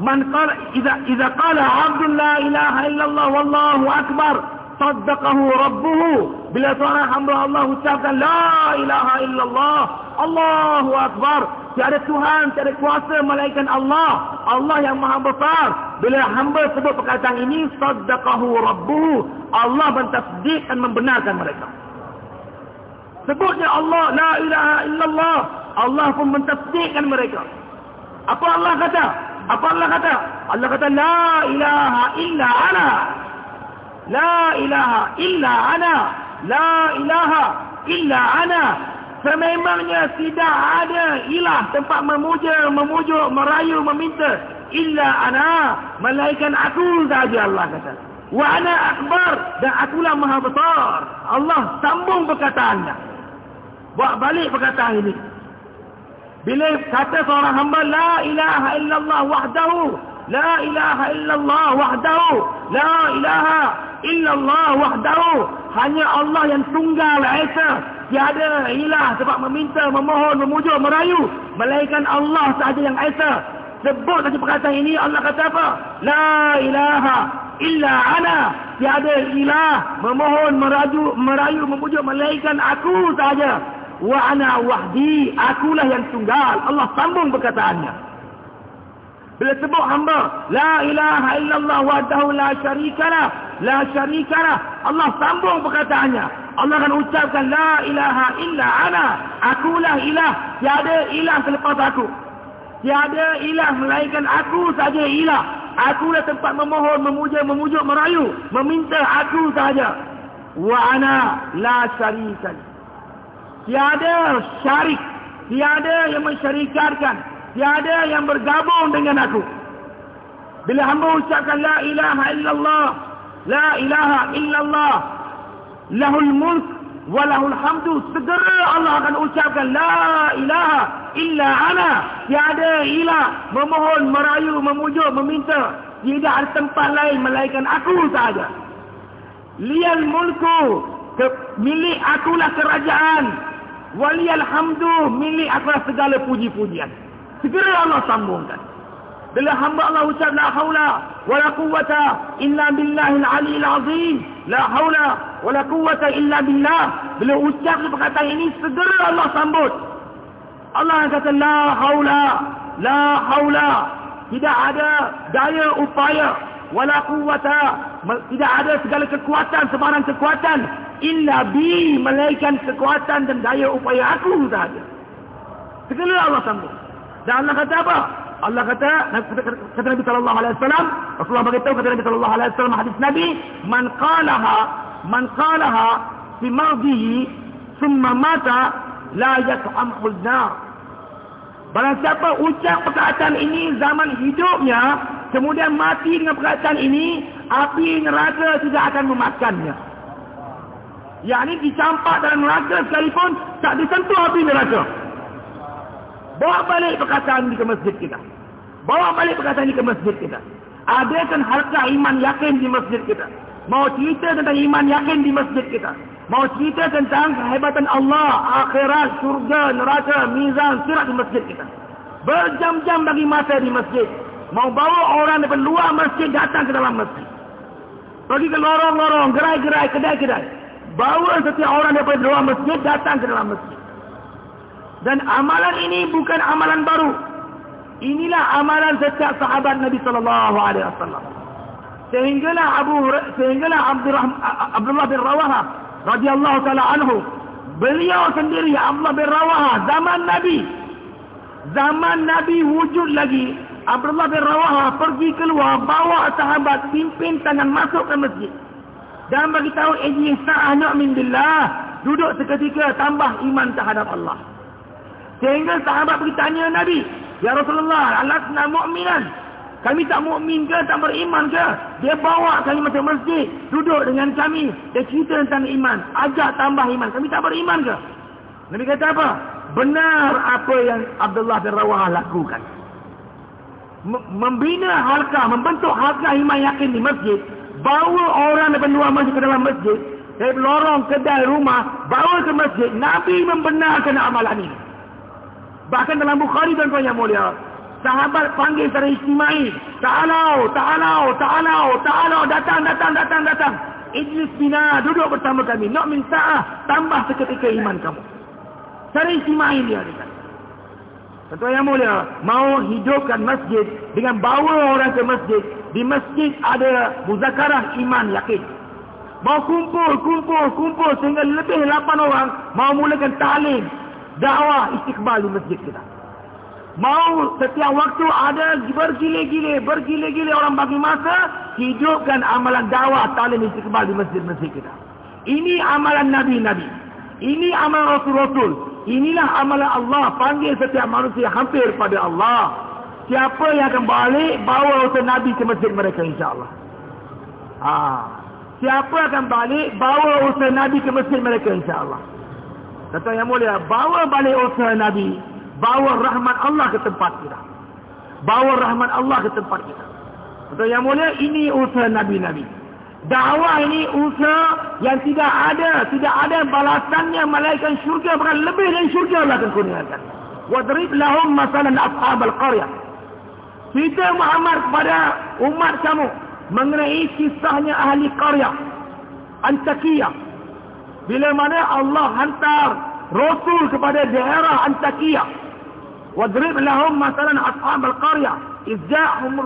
Man qala idza idza qala 'abdun la ilaha illallah wallahu akbar saddaqahu rabbuhu. Bila seorang hamba Allah ucapkan la ilaha illallah Allahu akbar. Tiada Tuhan tiada kuasa malaikat Allah. Allah yang maha besar. Bila hamba sebut perkataan ini saddaqahu rabbuhu Allah mentasdik dan membenarkan mereka. Sebutnya Allah la ilaha illallah Allah pun mentasdikkan mereka. Apa Allah kata? Apa Allah kata? Allah kata la ilaha illa la ilaha illa ana. La ilaha illa ana. Sememangnya tidak ada ilah tempat memuja memujuk merayu meminta illa ana. Malaikat aku saja Allah kata. Wa ana akbar dan akulah maha besar. Allah sambung perkataannya buat balik perkataan ini. Bila kata seorang hamba la ilaha illallah wahdahu la ilaha illallah wahdahu la ilaha illallah wahdahu hanya Allah yang tunggal esa Tiada ilah sebab meminta, memohon, memujuk, merayu. Melainkan Allah sahaja yang Esa. Sebut saja perkataan ini Allah kata apa? La ilaha illa ana. Tiada ilah memohon, merayu, merayu, memujuk. Melainkan aku sahaja. Wa ana wahdi. Akulah yang tunggal. Allah sambung perkataannya. Bila sebut hamba, la ilaha illallah wahdahu la syarikalah, la syarikalah. Allah sambung perkataannya. Allah akan ucapkan la ilaha illa ana. Akulah ilah, tiada ilah selepas aku. Tiada ilah melainkan aku saja ilah. Akulah tempat memohon, memuja, memujuk, merayu, meminta aku saja. Wa ana la syarikalah. Tiada syarik, tiada yang mensyarikatkan Tiada yang bergabung dengan aku. Bila hamba ucapkan la ilaha illallah. La ilaha illallah. Lahul mulk wa lahul hamdu. Segera Allah akan ucapkan la ilaha illa ana. Tiada ilah memohon, merayu, memujuk, meminta. Tidak ada tempat lain melainkan aku sahaja. Liyal mulku. Ke, milik akulah kerajaan. Waliyal hamdu. Milik akulah segala puji-pujian. Segera Allah sambungkan. Bila hamba Allah ucap la haula wala quwata illa billahil aliyil azim. La haula wala quwata illa billah. Bila ucap perkataan ini segera Allah sambut. Allah kata la haula la haula tidak ada daya upaya wala quwata tidak ada segala kekuatan sebarang kekuatan illa bi malaikat kekuatan dan daya upaya aku sahaja. Segera Allah sambut. Dan Allah kata apa? Allah kata, kata Nabi sallallahu alaihi wasallam, Rasulullah beritahu kata Nabi sallallahu alaihi wasallam hadis Nabi, "Man qalaha, man qalaha fi madhihi thumma mata la yat'amhu an-nar." Barang siapa ucap perkataan ini zaman hidupnya, kemudian mati dengan perkataan ini, api neraka tidak akan memakannya. Yang ini dicampak dalam neraka sekalipun, tak disentuh api neraka. Bawa balik perkataan ini ke masjid kita. Bawa balik perkataan ini ke masjid kita. Adakan harta iman yakin di masjid kita. Mau cerita tentang iman yakin di masjid kita. Mau cerita tentang kehebatan Allah, akhirat, surga, neraka, mizan, sirat di masjid kita. Berjam-jam bagi masa di masjid. Mau bawa orang dari luar masjid datang ke dalam masjid. Pergi ke lorong-lorong, gerai-gerai, kedai-kedai. Bawa setiap orang daripada luar masjid datang ke dalam masjid. Dan amalan ini bukan amalan baru. Inilah amalan setiap sahabat Nabi sallallahu alaihi wasallam. Sehinggalah Abu sehinggalah Abdullah bin Rawaha radhiyallahu taala anhu beliau sendiri Abdullah bin Rawaha zaman Nabi zaman Nabi wujud lagi Abdullah bin Rawaha pergi keluar bawa sahabat pimpin tangan masuk ke masjid dan bagi tahu ini sa'ah nu'min billah duduk seketika tambah iman terhadap Allah Sehingga sahabat pergi tanya Nabi, Ya Rasulullah, alasna mu'minan. Kami tak mukmin ke, tak beriman ke? Dia bawa kami masuk masjid, duduk dengan kami. Dia cerita tentang iman, ajak tambah iman. Kami tak beriman ke? Nabi kata apa? Benar apa yang Abdullah bin Rawah lakukan. Membina halka, membentuk halka iman yakin di masjid. Bawa orang dari luar masjid ke dalam masjid. Dari lorong, kedai, rumah. Bawa ke masjid. Nabi membenarkan amalan ini. Bahkan dalam Bukhari dan yang mulia. Sahabat panggil secara istimai. Ta'alau, ta'alau, ta'alau, ta'alau. Datang, datang, datang, datang. Ijlis bina, duduk bersama kami. Nak minta, tambah seketika iman kamu. Secara istimai dia. Tentu yang mulia, mau hidupkan masjid dengan bawa orang ke masjid. Di masjid ada muzakarah iman yakin. Mau kumpul, kumpul, kumpul sehingga lebih 8 orang mau mulakan ta'lim dakwah istiqbal di masjid kita. Mau setiap waktu ada bergile-gile, bergile-gile orang bagi masa, hidupkan amalan dakwah talim istiqbal di masjid-masjid kita. Ini amalan Nabi-Nabi. Ini amalan Rasul-Rasul. Inilah amalan Allah panggil setiap manusia hampir pada Allah. Siapa yang akan balik, bawa usaha Nabi ke masjid mereka insyaAllah. Ha. Siapa akan balik, bawa usaha Nabi ke masjid mereka insyaAllah. Kata yang mulia, bawa balik usaha Nabi. Bawa rahmat Allah ke tempat kita. Bawa rahmat Allah ke tempat kita. Kata yang mulia, ini usaha Nabi-Nabi. Dakwah ini usaha yang tidak ada, tidak ada balasannya malaikat syurga bahkan lebih dari syurga Allah akan kurniakan. Wadrib lahum masalan ashab al-qaryah. Cerita Muhammad kepada umat kamu mengenai kisahnya ahli qaryah Antakiyah. Bila mana Allah hantar Rasul kepada daerah Antakiyah. Wadrib lahum masalan ashab al-qaryah. Izja'ahum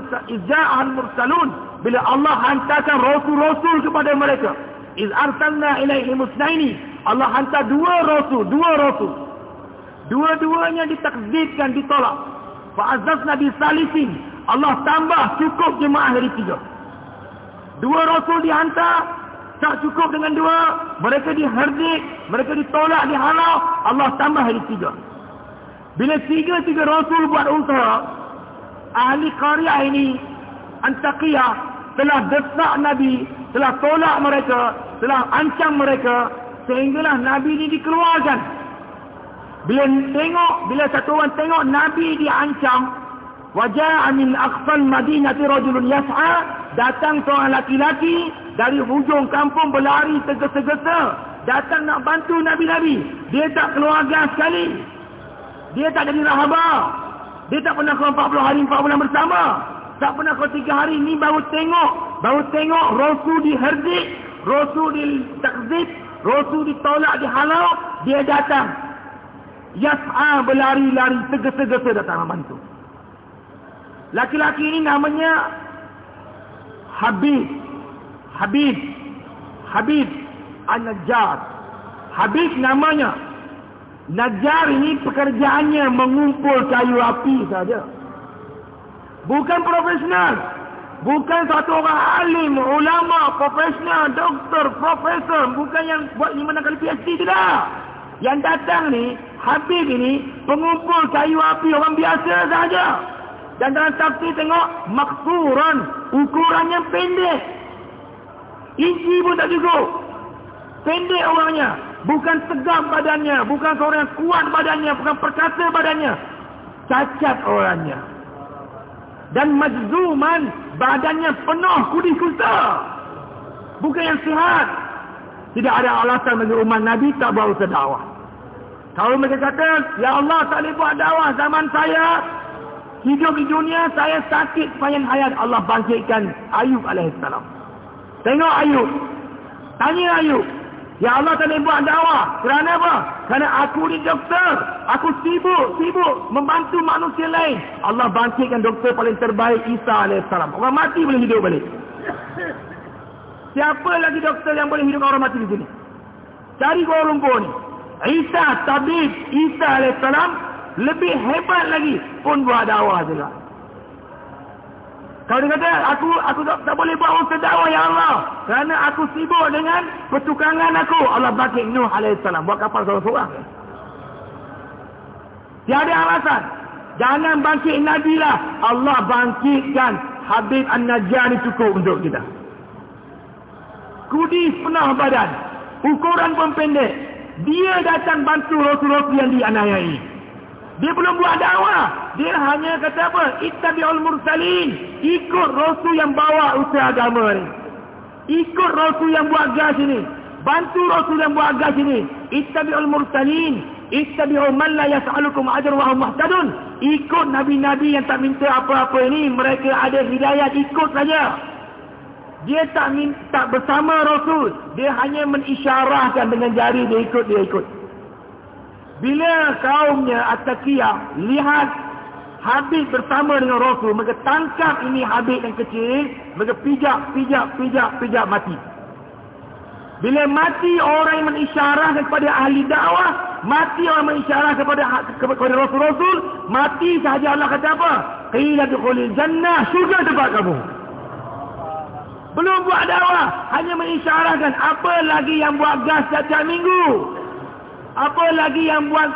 mursalun bila Allah hantarkan rasul-rasul kepada mereka iz arsalna ilaihi musnaini Allah hantar dua rasul dua rasul dua-duanya ditakzibkan ditolak fa'azzazna bisalisin Allah tambah cukup jemaah dari tiga dua rasul dihantar tak cukup dengan dua. Mereka diherdik mereka ditolak dihalau. Allah tambah dari tiga. Bila tiga-tiga rasul buat usaha ahli karya ini Antaqiyah telah desak Nabi, telah tolak mereka, telah ancam mereka, sehinggalah Nabi ini dikeluarkan. Bila tengok, bila satu orang tengok Nabi diancam, wajah amin akhfal madinati rajulun yas'a, datang seorang laki-laki dari hujung kampung berlari tergesa-gesa, datang nak bantu Nabi-Nabi. Dia tak keluarga sekali. Dia tak jadi rahabah. Dia tak pernah keluar 40 hari 4 bulan bersama. Tak pernah kau tiga hari ni baru tengok. Baru tengok Rasul diherdik. Rasul ditakzib. Rasul ditolak, dihalau. Dia datang. Yas'a berlari-lari. Segera-segera datang membantu. Laki-laki ini namanya Habib. Habib. Habib. An-Najjar. Habib namanya. Najjar ini pekerjaannya mengumpul kayu api saja. Bukan profesional. Bukan satu orang alim, ulama, profesional, doktor, profesor. Bukan yang buat lima enam kali PhD tidak. Yang datang ni, Habib ini, pengumpul kayu api orang biasa saja. Dan dalam tafsir tengok, maksuran, ukurannya pendek. Inci pun tak cukup. Pendek orangnya. Bukan tegap badannya. Bukan seorang yang kuat badannya. Bukan perkasa badannya. Cacat orangnya dan majzuman badannya penuh kudi kusta bukan yang sihat tidak ada alasan bagi umat Nabi tak bawa sedakwah kalau mereka kata Ya Allah tak boleh buat dakwah zaman saya hidup di dunia saya sakit sepanjang hayat Allah bangkitkan Ayub AS tengok Ayub tanya Ayub Ya Allah tak boleh buat dakwah. Kerana apa? Kerana aku ni doktor. Aku sibuk, sibuk membantu manusia lain. Allah bangkitkan doktor paling terbaik Isa AS. Orang mati boleh hidup balik. Siapa lagi doktor yang boleh hidup orang mati di sini? Cari kau rumput ni. Isa, tabib Isa AS lebih hebat lagi pun buat dakwah juga. Kalau dia kata, aku aku tak, tak boleh buat usaha dakwah ya Allah. Kerana aku sibuk dengan pertukangan aku. Allah bangkit Nuh AS. Buat kapal seorang-seorang. Tiada alasan. Jangan bangkit Nabi lah. Allah bangkitkan Habib An-Najjar ni cukup untuk kita. Kudis penuh badan. Ukuran pun pendek. Dia datang bantu Rasul-Rasul yang dianiayai. Dia belum buat dakwah. Dia hanya kata apa? Ittabi'ul mursalin. Ikut rasul yang bawa usaha agama ni. Ikut rasul yang buat gas ini. Bantu rasul yang buat gas ini. Ittabi'ul mursalin. Ittabi'u man la yas'alukum ajr wa hum muhtadun. Ikut nabi-nabi yang tak minta apa-apa ini, mereka ada hidayah ikut saja. Dia tak minta bersama rasul. Dia hanya mengisyarahkan dengan jari dia ikut dia ikut. Bila kaumnya At-Taqiyah lihat Habib bersama dengan Rasul, mereka tangkap ini Habib yang kecil, mereka pijak, pijak, pijak, pijak mati. Bila mati orang yang mengisyarahkan kepada ahli dakwah, mati orang mengisyarahkan kepada kepada Rasul-Rasul, mati sahaja Allah kata apa? Qila dukhulil jannah, syurga tempat kamu. Belum buat dakwah, hanya mengisyarahkan apa lagi yang buat gas setiap minggu. Apa lagi yang buat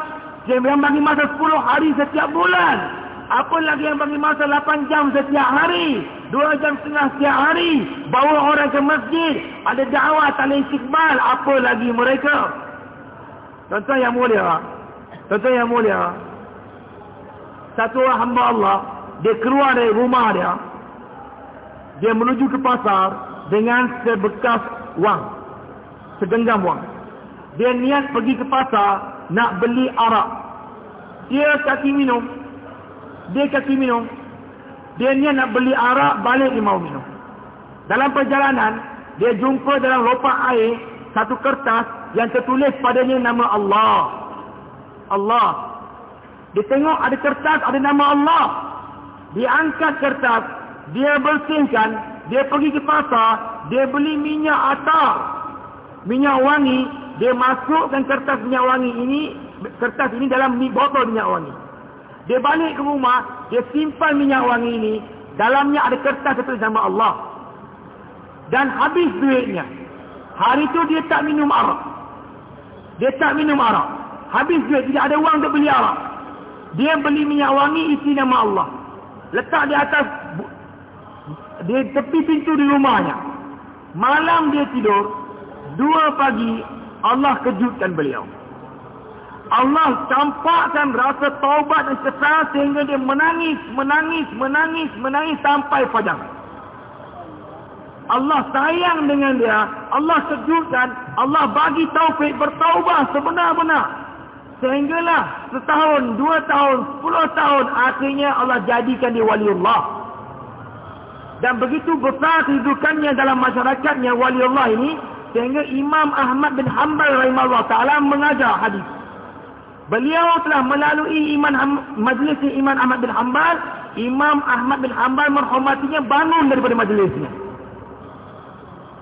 yang bagi masa 10 hari setiap bulan? Apa lagi yang bagi masa 8 jam setiap hari? 2 jam setengah setiap hari? Bawa orang ke masjid? Ada dakwah tali istiqbal? Apa lagi mereka? Contoh yang mulia. Contoh yang mulia. Satu hamba Allah. Dia keluar dari rumah dia. dia menuju ke pasar dengan sebekas wang. Segenggam wang. Dia niat pergi ke pasar nak beli arak. Dia kaki minum. Dia kaki minum. Dia niat nak beli arak, balik dia mau minum. Dalam perjalanan, dia jumpa dalam lopak air satu kertas yang tertulis padanya nama Allah. Allah. Dia tengok ada kertas ada nama Allah. Dia angkat kertas, dia bersihkan, dia pergi ke pasar, dia beli minyak atar. Minyak wangi, dia masukkan kertas minyak wangi ini, kertas ini dalam botol minyak wangi. Dia balik ke rumah, dia simpan minyak wangi ini, dalamnya ada kertas tertulis nama Allah. Dan habis duitnya. Hari itu dia tak minum arak. Dia tak minum arak. Habis duit, tidak ada wang untuk beli arak. Dia beli minyak wangi isi nama Allah. Letak di atas di tepi pintu di rumahnya. Malam dia tidur, dua pagi Allah kejutkan beliau. Allah campakkan rasa taubat dan kesal sehingga dia menangis, menangis, menangis, menangis sampai fajar. Allah sayang dengan dia, Allah kejutkan, Allah bagi taufik bertaubat sebenar-benar. Sehinggalah setahun, dua tahun, sepuluh tahun, akhirnya Allah jadikan dia waliullah. Dan begitu besar kehidupannya dalam masyarakatnya waliullah ini, sehingga Imam Ahmad bin Hanbal rahimahullah ta'ala mengajar hadis. Beliau telah melalui iman majlis Imam Ahmad bin Hanbal, Imam Ahmad bin Hanbal menghormatinya bangun daripada majlisnya.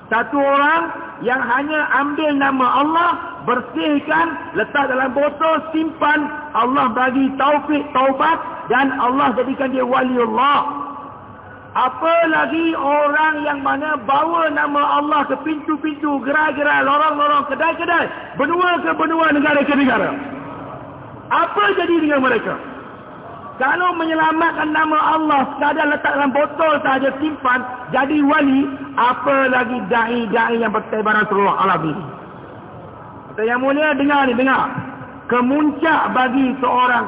Satu orang yang hanya ambil nama Allah, bersihkan, letak dalam botol, simpan, Allah bagi taufik, taubat dan Allah jadikan dia waliullah. Apalagi orang yang mana bawa nama Allah ke pintu-pintu, gerai-gerai, lorong-lorong, kedai-kedai, benua ke benua, negara ke negara. Apa jadi dengan mereka? Kalau menyelamatkan nama Allah sekadar letak dalam botol saja simpan jadi wali, apa lagi dai-dai yang bertebaran seluruh alam ini? Kata yang mulia dengar ni, dengar. Kemuncak bagi seorang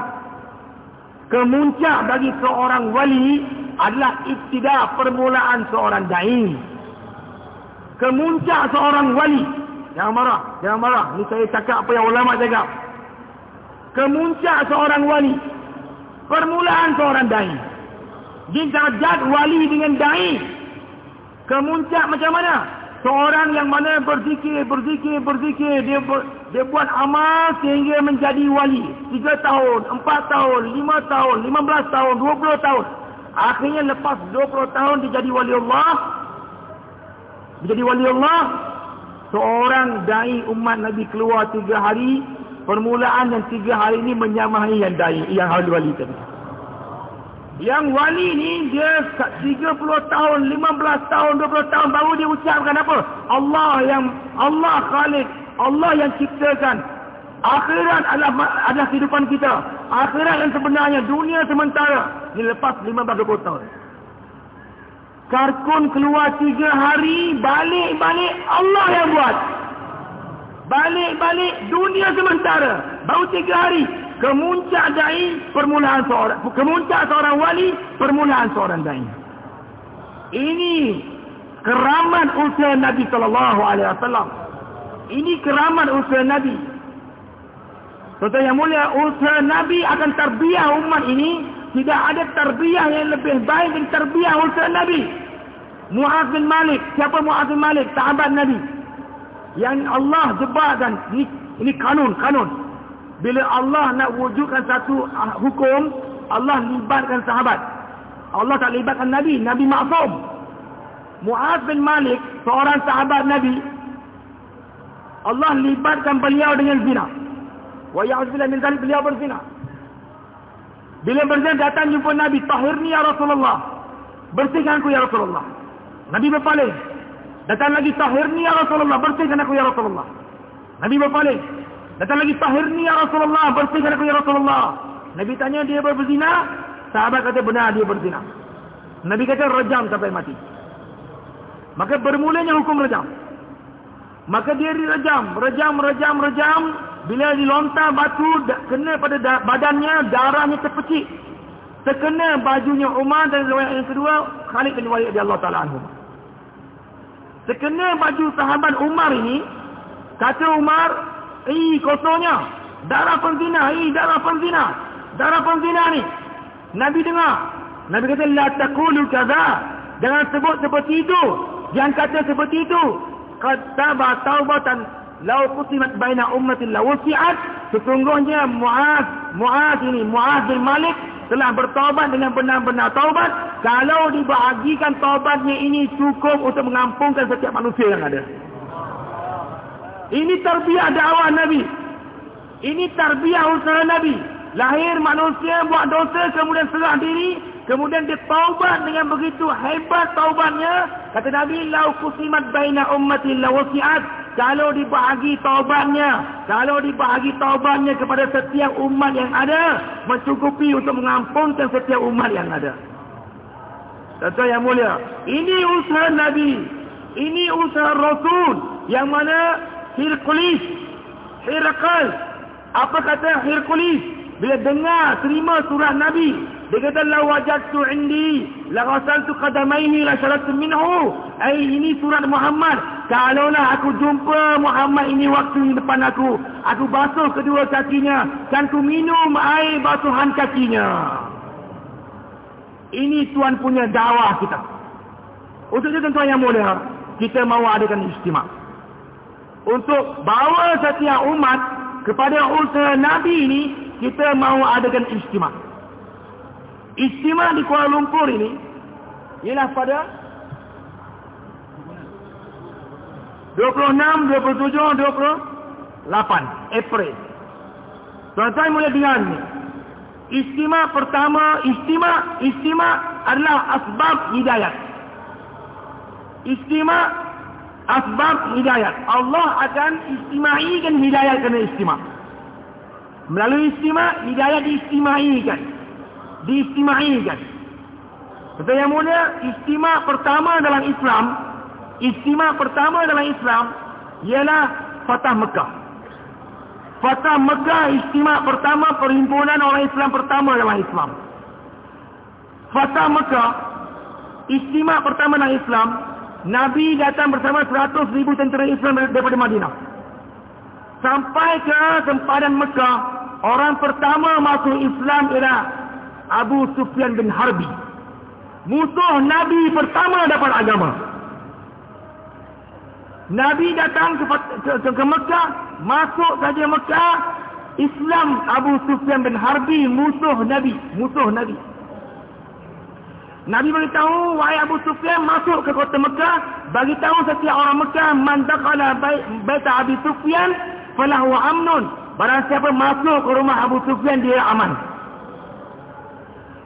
kemuncak bagi seorang wali adalah ibtida permulaan seorang dai. Kemuncak seorang wali. Jangan marah, jangan marah. Ni saya cakap apa yang ulama cakap. Kemuncak seorang wali. Permulaan seorang dai. Dijajat wali dengan dai. Kemuncak macam mana? Seorang yang mana berzikir, berzikir, berzikir. Dia ber, dia buat amal sehingga menjadi wali. Tiga tahun, empat tahun, lima tahun, lima belas tahun, dua puluh tahun. Akhirnya lepas 20 tahun dia jadi wali Allah. Dia jadi wali Allah. Seorang dai umat Nabi keluar tiga hari. Permulaan yang tiga hari ini menyamai yang dai, yang wali tadi. Yang wali ni dia 30 tahun, 15 tahun, 20 tahun baru dia ucapkan apa? Allah yang Allah Khalik, Allah yang ciptakan, Akhirat adalah, adalah kehidupan kita. Akhirat yang sebenarnya dunia sementara. Ini lepas 15-20 tahun. Karkun keluar tiga hari, balik-balik Allah yang buat. Balik-balik dunia sementara. Baru tiga hari. Kemuncak da'i, permulaan seorang. Kemuncak seorang wali, permulaan seorang da'i. Ini keramat usaha Nabi SAW. Ini keramat usaha Nabi. Tuan yang mulia, usaha Nabi akan terbiah umat ini. Tidak ada terbiah yang lebih baik dari terbiah usaha Nabi. Mu'az bin Malik. Siapa Mu'az bin Malik? Sahabat Nabi. Yang Allah jebatkan. Ini, ini kanun, kanun. Bila Allah nak wujudkan satu ah, hukum, Allah libatkan sahabat. Allah tak libatkan Nabi. Nabi maksum. Mu'az bin Malik, seorang sahabat Nabi. Allah libatkan beliau dengan zina. Wa ya'udzubillah min zalik beliau berzina. Bila berzina datang jumpa Nabi, tahirni ya Rasulullah. Bersihkan aku ya Rasulullah. Nabi berpaling. Datang lagi tahirni ya Rasulullah, bersihkan aku ya Rasulullah. Nabi berpaling. Datang lagi tahirni ya Rasulullah, bersihkan aku ya Rasulullah. Nabi tanya dia berzina, sahabat kata benar dia berzina. Nabi kata rejam sampai mati. Maka bermulanya hukum rejam. Maka dia direjam, rejam, rejam, rejam, bila dilontar batu kena pada badannya darahnya terpecik. Terkena bajunya Umar dan riwayat yang kedua Khalid bin Walid radhiyallahu taala anhu. Terkena baju sahabat Umar ini kata Umar eh kosongnya. Darah penzina eh darah penzina. Darah penzina ni. Nabi dengar. Nabi kata la taqulu kaza. Jangan sebut seperti itu. Jangan kata seperti itu. Kata taubatan lau qutimat baina ummatin la wasi'at sesungguhnya Muaz Muaz ini Muaz bin Malik telah bertaubat dengan benar-benar taubat. Kalau dibahagikan taubatnya ini cukup untuk mengampunkan setiap manusia yang ada. Ini terbiah dakwah Nabi. Ini terbiah usaha Nabi. Lahir manusia buat dosa kemudian serah diri kemudian dia taubat dengan begitu hebat taubatnya. Kata Nabi lau kusimat baina ummatin la kalau dibahagi taubatnya, kalau dibahagi taubatnya kepada setiap umat yang ada, mencukupi untuk mengampunkan setiap umat yang ada. Tuan yang mulia, ini usaha Nabi, ini usaha Rasul, yang mana Hercules, Herakal, apa kata Hercules, bila dengar terima surat Nabi, dia kata la wajadtu indi la ghasaltu qadamaihi la sharatu minhu. Ai ini surat Muhammad. Kalaulah aku jumpa Muhammad ini waktu di depan aku, aku basuh kedua kakinya dan ku minum air basuhan kakinya. Ini tuan punya dakwah kita. Untuk itu tuan yang mulia, kita mahu adakan istimewa. Untuk bawa setiap umat kepada usaha Nabi ini, kita mahu adakan istimewa. Istimewa di Kuala Lumpur ini ialah pada 26, 27, 28 April. Tuan-tuan mula dengar ni. Istimewa pertama, istimewa, istimewa adalah asbab hidayat. Istimewa asbab hidayat. Allah akan istimaikan hidayat kerana istimewa. Melalui istimewa, hidayat diistimaikan diistimaikan. Betul yang mulia, istimak pertama dalam Islam, istimak pertama dalam Islam ialah Fatah Mekah. Fatah Mekah istimak pertama perhimpunan orang Islam pertama dalam Islam. Fatah Mekah istimak pertama dalam Islam, Nabi datang bersama 100 ribu tentera Islam daripada Madinah. Sampai ke sempadan Mekah, orang pertama masuk Islam ialah Abu Sufyan bin Harbi. Musuh Nabi pertama dapat agama. Nabi datang ke, ke, ke Mekah, masuk saja Mekah, Islam Abu Sufyan bin Harbi musuh Nabi, musuh Nabi. Nabi beritahu, wahai Abu Sufyan masuk ke kota Mekah, bagi tahu setiap orang Mekah, man daqala baita Abu Sufyan, falahu amnun. Barang siapa masuk ke rumah Abu Sufyan, dia aman.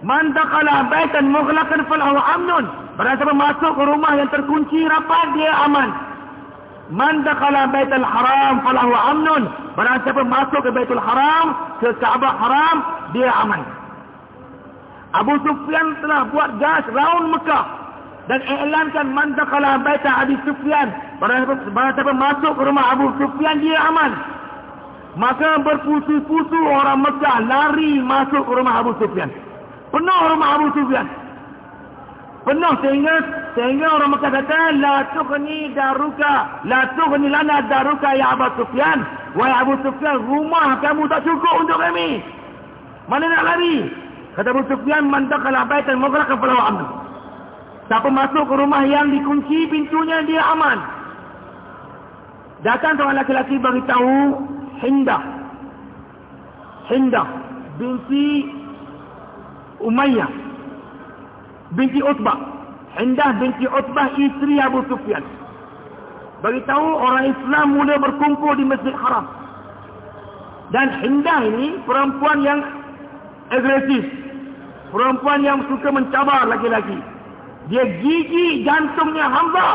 Man dakhala baitan mughlaqan falahu amnun. Barang siapa masuk ke rumah yang terkunci rapat dia aman. Man dakhala baital haram falahu amnun. Barang siapa masuk ke Baitul Haram, ke Kaabah Haram, dia aman. Abu Sufyan telah buat gas round Mekah dan iklankan man dakhala baita Abi Sufyan. Barang siapa masuk ke rumah Abu Sufyan dia aman. Maka berpusu-pusu orang Mekah lari masuk ke rumah Abu Sufyan. Penuh rumah Abu Sufyan. Penuh sehingga sehingga orang Mekah kata la tughni daruka la tughni lana daruka ya Abu Sufyan. Wahai Abu Sufyan, rumah kamu tak cukup untuk kami. Mana nak lari? Kata Abu Sufyan, man dakhala baitan mughlaqan falahu amn. Siapa masuk ke rumah yang dikunci pintunya dia aman. Datang seorang laki-laki bagi tahu Hindah. Hindah binti Umayyah binti Utbah. Hindah binti Utbah isteri Abu Sufyan. Bagi tahu orang Islam mula berkumpul di Masjid Haram. Dan Hindah ini perempuan yang agresif. Perempuan yang suka mencabar laki-laki. Dia gigi jantungnya Hamzah.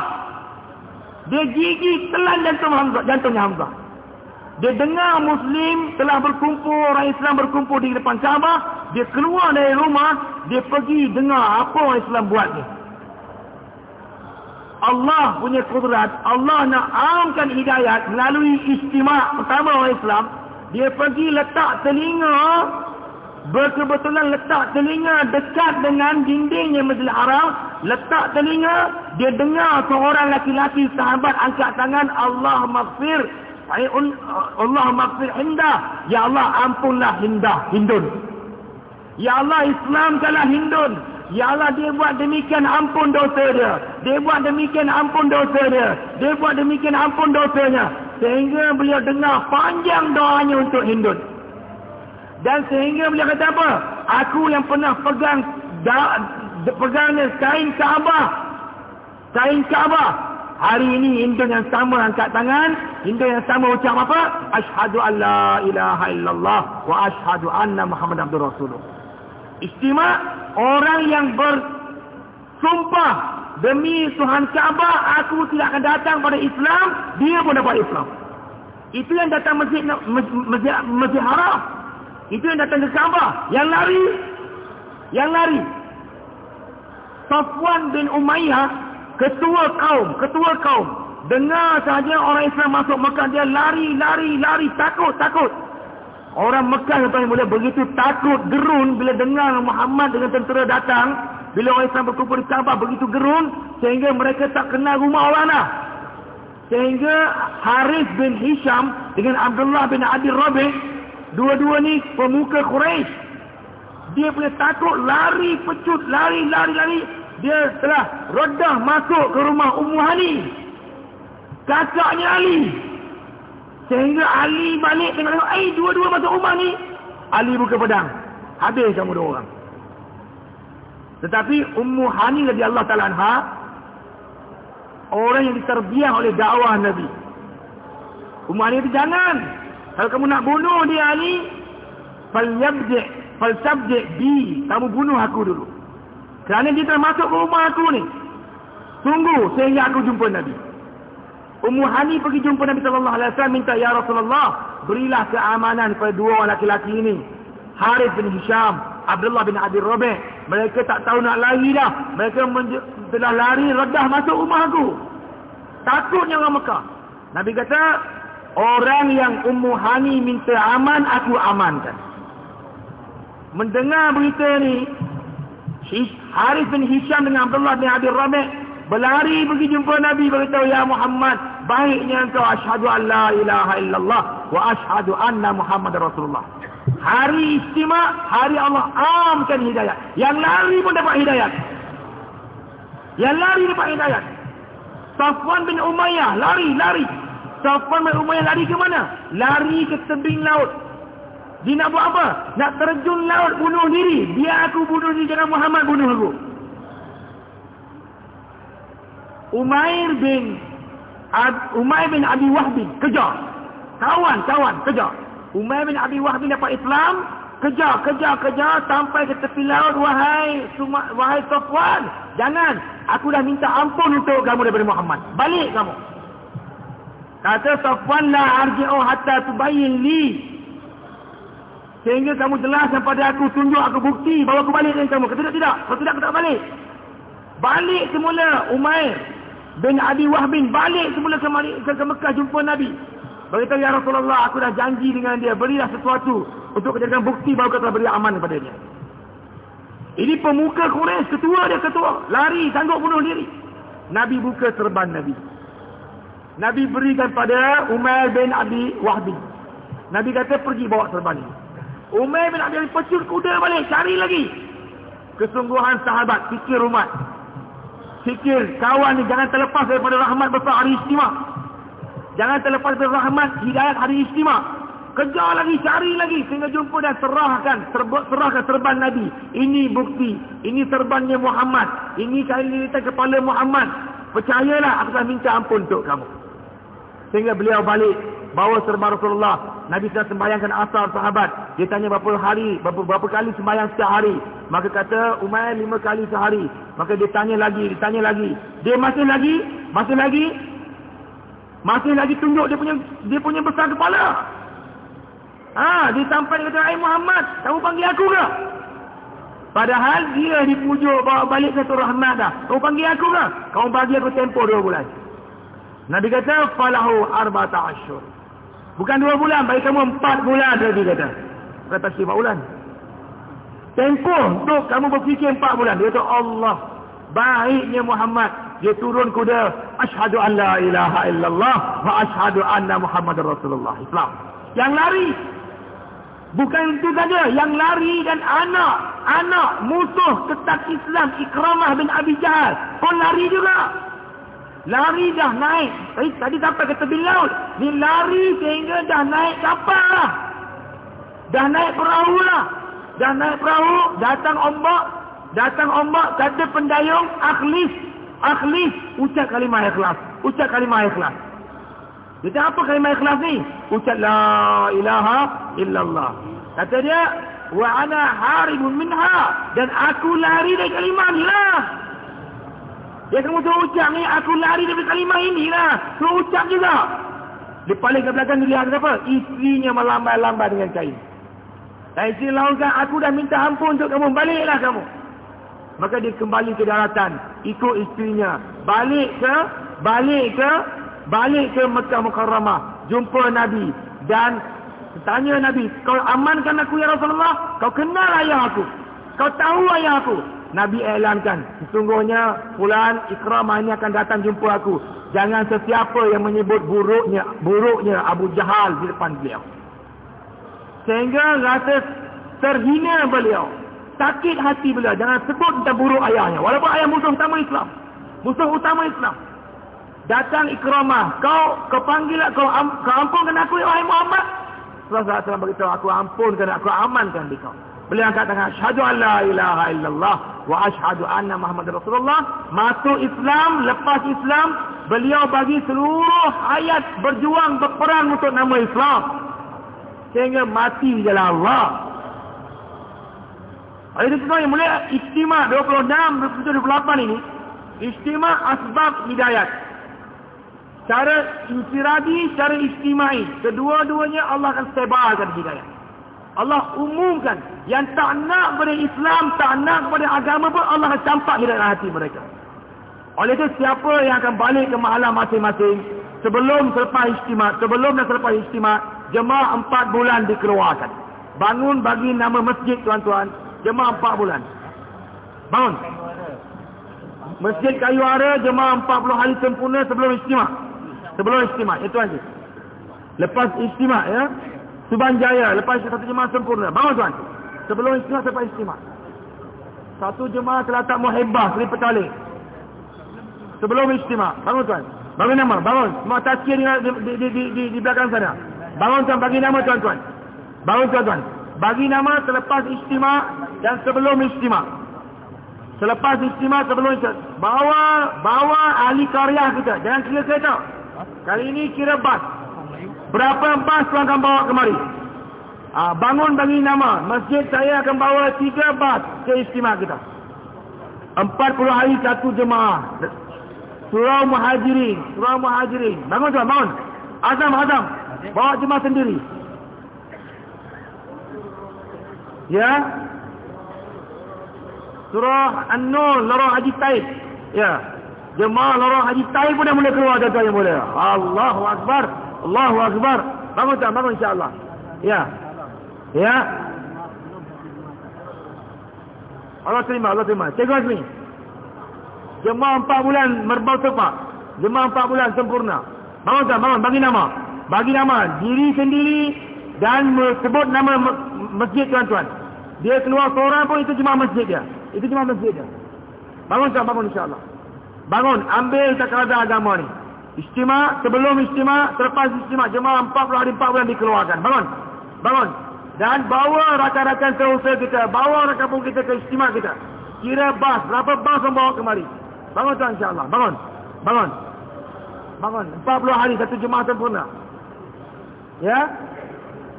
Dia gigi telan jantung Hamzah, jantungnya Hamzah. Dia dengar Muslim telah berkumpul, orang Islam berkumpul di depan Kaabah. Dia keluar dari rumah, dia pergi dengar apa orang Islam buat ni. Allah punya kudrat, Allah nak amkan hidayat melalui istimak pertama orang Islam. Dia pergi letak telinga berkebetulan letak telinga dekat dengan dindingnya Masjidil Haram, letak telinga, dia dengar seorang laki-laki sahabat angkat tangan, Allah maghfir, Allah maghfir hindah. Ya Allah ampunlah hindah, hindun. Ya Allah Islamkanlah hindun. Ya Allah dia buat demikian ampun dosa dia. Dia buat demikian ampun dosa dia. Dia buat demikian ampun dosanya. Sehingga beliau dengar panjang doanya untuk hindun. Dan sehingga beliau kata apa? Aku yang pernah pegang da, pegang kain Kaabah. Kain Kaabah. Hari ini hindun yang sama angkat tangan. Hindun yang sama ucap apa? Ashadu an la ilaha illallah wa ashadu anna Muhammad Abdul Rasulullah. Istimewa orang yang bersumpah demi Tuhan Kaabah aku tidak akan datang pada Islam, dia pun dapat Islam. Itu yang datang masjid masjid, masjid Haram. Itu yang datang ke Kaabah, yang lari yang lari. Safwan bin Umayyah, ketua kaum, ketua kaum. Dengar saja orang Islam masuk Mekah dia lari, lari, lari, takut, takut. Orang Mekah yang paling mulia begitu takut, gerun bila dengar Muhammad dengan tentera datang. Bila orang Islam berkumpul di Kaabah begitu gerun. Sehingga mereka tak kenal rumah orang lah. Sehingga Harith bin Hisham dengan Abdullah bin Adi Rabi. Dua-dua ni pemuka Quraisy. Dia punya takut lari pecut, lari, lari, lari. Dia telah redah masuk ke rumah Ummu Hani. Kakaknya Ali. Sehingga Ali balik tengok tengok, eh dua-dua masuk rumah ni. Ali buka pedang. Habis kamu dua orang. Tetapi Ummu Hani Nabi Allah Ta'ala anha, orang yang diterbiah oleh dakwah Nabi. Ummu Hani itu jangan. Kalau kamu nak bunuh dia Ali, falyabdi' falsabdi' bi. Kamu bunuh aku dulu. Kerana dia telah masuk ke rumah aku ni. Tunggu sehingga aku jumpa Nabi. Ummu Hani pergi jumpa Nabi sallallahu alaihi wasallam minta ya Rasulullah berilah keamanan kepada dua orang laki-laki ini. Harith bin Hisham, Abdullah bin Abi Rabi. Mereka tak tahu nak lari dah. Mereka telah lari redah masuk rumah aku. Takutnya orang Mekah. Nabi kata, orang yang Ummu Hani minta aman, aku amankan. Mendengar berita ni, Harith bin Hisham dengan Abdullah bin Abi Rabi berlari pergi jumpa Nabi beritahu ya Muhammad baiknya engkau asyhadu la ilaha illallah wa asyhadu anna Muhammad Rasulullah. Hari istimewa hari Allah amkan hidayah yang lari pun dapat hidayah yang lari dapat hidayah Safwan bin Umayyah lari lari. Safwan bin Umayyah lari ke mana? Lari ke tebing laut dia nak buat apa nak terjun laut bunuh diri biar aku bunuh diri jangan Muhammad bunuh aku Umair bin Ad, Umair bin Abi Wahbi kejar. Kawan, kawan, kejar. Umair bin Abi Wahbi dapat Islam, kejar, kejar, kejar sampai ke tepi laut wahai Suma, wahai Safwan, jangan. Aku dah minta ampun untuk kamu daripada Muhammad. Balik kamu. Kata Safwan la arji'u hatta tubayyin li. Sehingga kamu jelaskan pada aku, tunjuk aku bukti bahawa aku balik dengan kamu. Kata tidak, tidak. Kalau tidak, aku tak balik. Balik semula Umair bin Abi Wahbin balik semula ke, ke, ke Mekah jumpa Nabi. Beritahu ya Rasulullah, aku dah janji dengan dia, berilah sesuatu untuk kejadian bukti bahawa kau telah beri aman kepada dia. Ini pemuka Quraisy, ketua dia ketua, lari, sanggup bunuh diri. Nabi buka serban Nabi. Nabi berikan pada Umar bin Abi Wahbin. Nabi kata pergi bawa serban ini. Umar bin Abi Wahbin pecut kuda balik, cari lagi. Kesungguhan sahabat, fikir umat fikir kawan ni jangan terlepas daripada rahmat besar hari istimewa. Jangan terlepas daripada rahmat hidayat hari istimewa. Kejar lagi, cari lagi sehingga jumpa dan serahkan, serahkan serban Nabi. Ini bukti, ini serbannya Muhammad. Ini kain lilitan kepala Muhammad. Percayalah aku telah minta ampun untuk kamu. Sehingga beliau balik bawa serban Rasulullah. Nabi sedang sembahyangkan asal sahabat. Dia tanya berapa hari, berapa, berapa kali sembahyang setiap hari. Maka kata Umar lima kali sehari. Maka dia tanya lagi, dia tanya lagi. Dia masih lagi, masih lagi. Masih lagi tunjuk dia punya dia punya besar kepala. Ha, dia sampai dia kata, "Ai Muhammad, kamu panggil aku ke?" Padahal dia dipujuk bawa balik satu rahmat dah. Kamu panggil aku ke? Kamu bagi aku tempoh dua bulan. Nabi kata, "Falahu arba'ata asyhur." Bukan dua bulan, bagi kamu empat bulan Nabi kata. Kata si bulan. Tempoh untuk kamu berfikir empat bulan. Dia kata Allah. Baiknya Muhammad. Dia turun kuda. Ashadu an la ilaha illallah. Wa ashadu anna Muhammad Rasulullah. Islam. Yang lari. Bukan itu saja. Yang lari dan anak. Anak musuh ketat Islam. Ikramah bin Abi Jahal. Pun lari juga. Lari dah naik. Eh, tadi sampai ke tepi laut. Ni lari sehingga dah naik kapal lah. Dah naik perahu lah. Dah naik perahu. Datang ombak. Datang ombak. Kata pendayung. Akhlis. Akhlis. Ucap kalimah ikhlas. Ucap kalimah ikhlas. Dia apa kalimah ikhlas ni? Ucap la ilaha illallah. Kata dia. Wa ana haribun minha. Dan aku lari dari kalimah ni lah. Dia kamu suruh ucap ni, aku lari dari kalimah inilah. Suruh ucap juga. Dia paling ke belakang dia lihat apa? Isterinya melambai-lambai dengan kain. Dan isteri lawankan, aku dah minta ampun untuk kamu. Baliklah kamu. Maka dia kembali ke daratan. Ikut isterinya. Balik ke, balik ke, balik ke Mekah Mukarramah. Jumpa Nabi. Dan tanya Nabi, kau amankan aku ya Rasulullah? Kau kenal ayah aku. Kau tahu ayah aku. Nabi elankan, sesungguhnya fulan ikramah ini akan datang jumpa aku. Jangan sesiapa yang menyebut buruknya buruknya Abu Jahal di depan beliau. Sehingga rasa terhina beliau. Sakit hati beliau. Jangan sebut tentang buruk ayahnya. Walaupun ayah musuh utama Islam. Musuh utama Islam. Datang ikramah. Kau kau panggil kau, kau ampunkan aku, wahai Muhammad. Rasulullah SAW beritahu aku ampunkan aku amankan di kau. Beliau angkat tangan. Asyhadu la ilaha illallah wa asyhadu anna Muhammad Rasulullah. Masuk Islam, lepas Islam, beliau bagi seluruh hayat berjuang berperang untuk nama Islam. Sehingga mati jalan Allah. Itu semua yang mulai istimewa 26, 27, 28 ini. Istimewa asbab hidayat. Cara insiradi, cara istimai. Kedua-duanya Allah akan sebarkan hidayat. Allah umumkan yang tak nak kepada Islam, tak nak kepada agama pun Allah akan campak dalam hati mereka. Oleh itu siapa yang akan balik ke mahalah masing-masing sebelum selepas istimewa, sebelum dan selepas istimewa, jemaah empat bulan dikeluarkan. Bangun bagi nama masjid tuan-tuan, jemaah empat bulan. Bangun. Masjid kayu ara jemaah empat puluh hari sempurna sebelum istimewa. Sebelum istimewa, itu aja. Lepas istimewa ya, Suban Jaya lepas satu jemaah sempurna. Bangun tuan. Sebelum istimewa sampai istimewa. Satu jemaah telah tak muhibbah seri petali. Sebelum istimewa. Bangun tuan. Bangun nama. Bangun. Semua tazkir di, di, di, di, di, di belakang sana. Bangun tuan. Bagi nama tuan-tuan. Bangun tuan-tuan. Bagi nama selepas istimewa dan sebelum istimewa. Selepas istimewa sebelum istimewa. Bawa, bawa ahli karya kita. Jangan kira kereta. Kali ini kira bas. Berapa bas tuan akan bawa kemari? Ha, bangun bagi nama. Masjid saya akan bawa tiga bas ke istimewa kita. Empat puluh hari satu jemaah. Surau Muhajirin. Surau Muhajirin. Bangun tuan, bangun. Azam, Azam. Bawa jemaah sendiri. Ya. Surah An-Nur, Lorong Haji Taib. Ya. Jemaah Lorong Haji Taib pun dah mula keluar tuan-tuan yang mulia. Allahu Akbar. Allahu Akbar. Bangun tak? Bangun insyaAllah. Ya. Ya. Allah terima, Allah terima. Cikgu Azmi. Jemaah empat bulan merbau tepat. Jemaah empat bulan sempurna. Bangun tak? Bangun. Bagi nama. Bagi nama. Diri sendiri dan sebut nama masjid tuan-tuan. Dia keluar seorang pun itu jemaah masjid dia. Itu jemaah masjid dia. Bangun tak? Bangun insyaAllah. Bangun. Ambil takaran agama ni. Istimewa, sebelum istimewa, selepas istimewa, jemaah 40 hari 4 bulan dikeluarkan. Bangun. Bangun. Dan bawa rakan-rakan seusaha kita, bawa rakan pun kita ke istimewa kita. Kira bas, berapa bas yang bawa kemari. Bangun tuan insyaAllah. Bangun. Bangun. Bangun. 40 hari satu jemaah sempurna. Ya.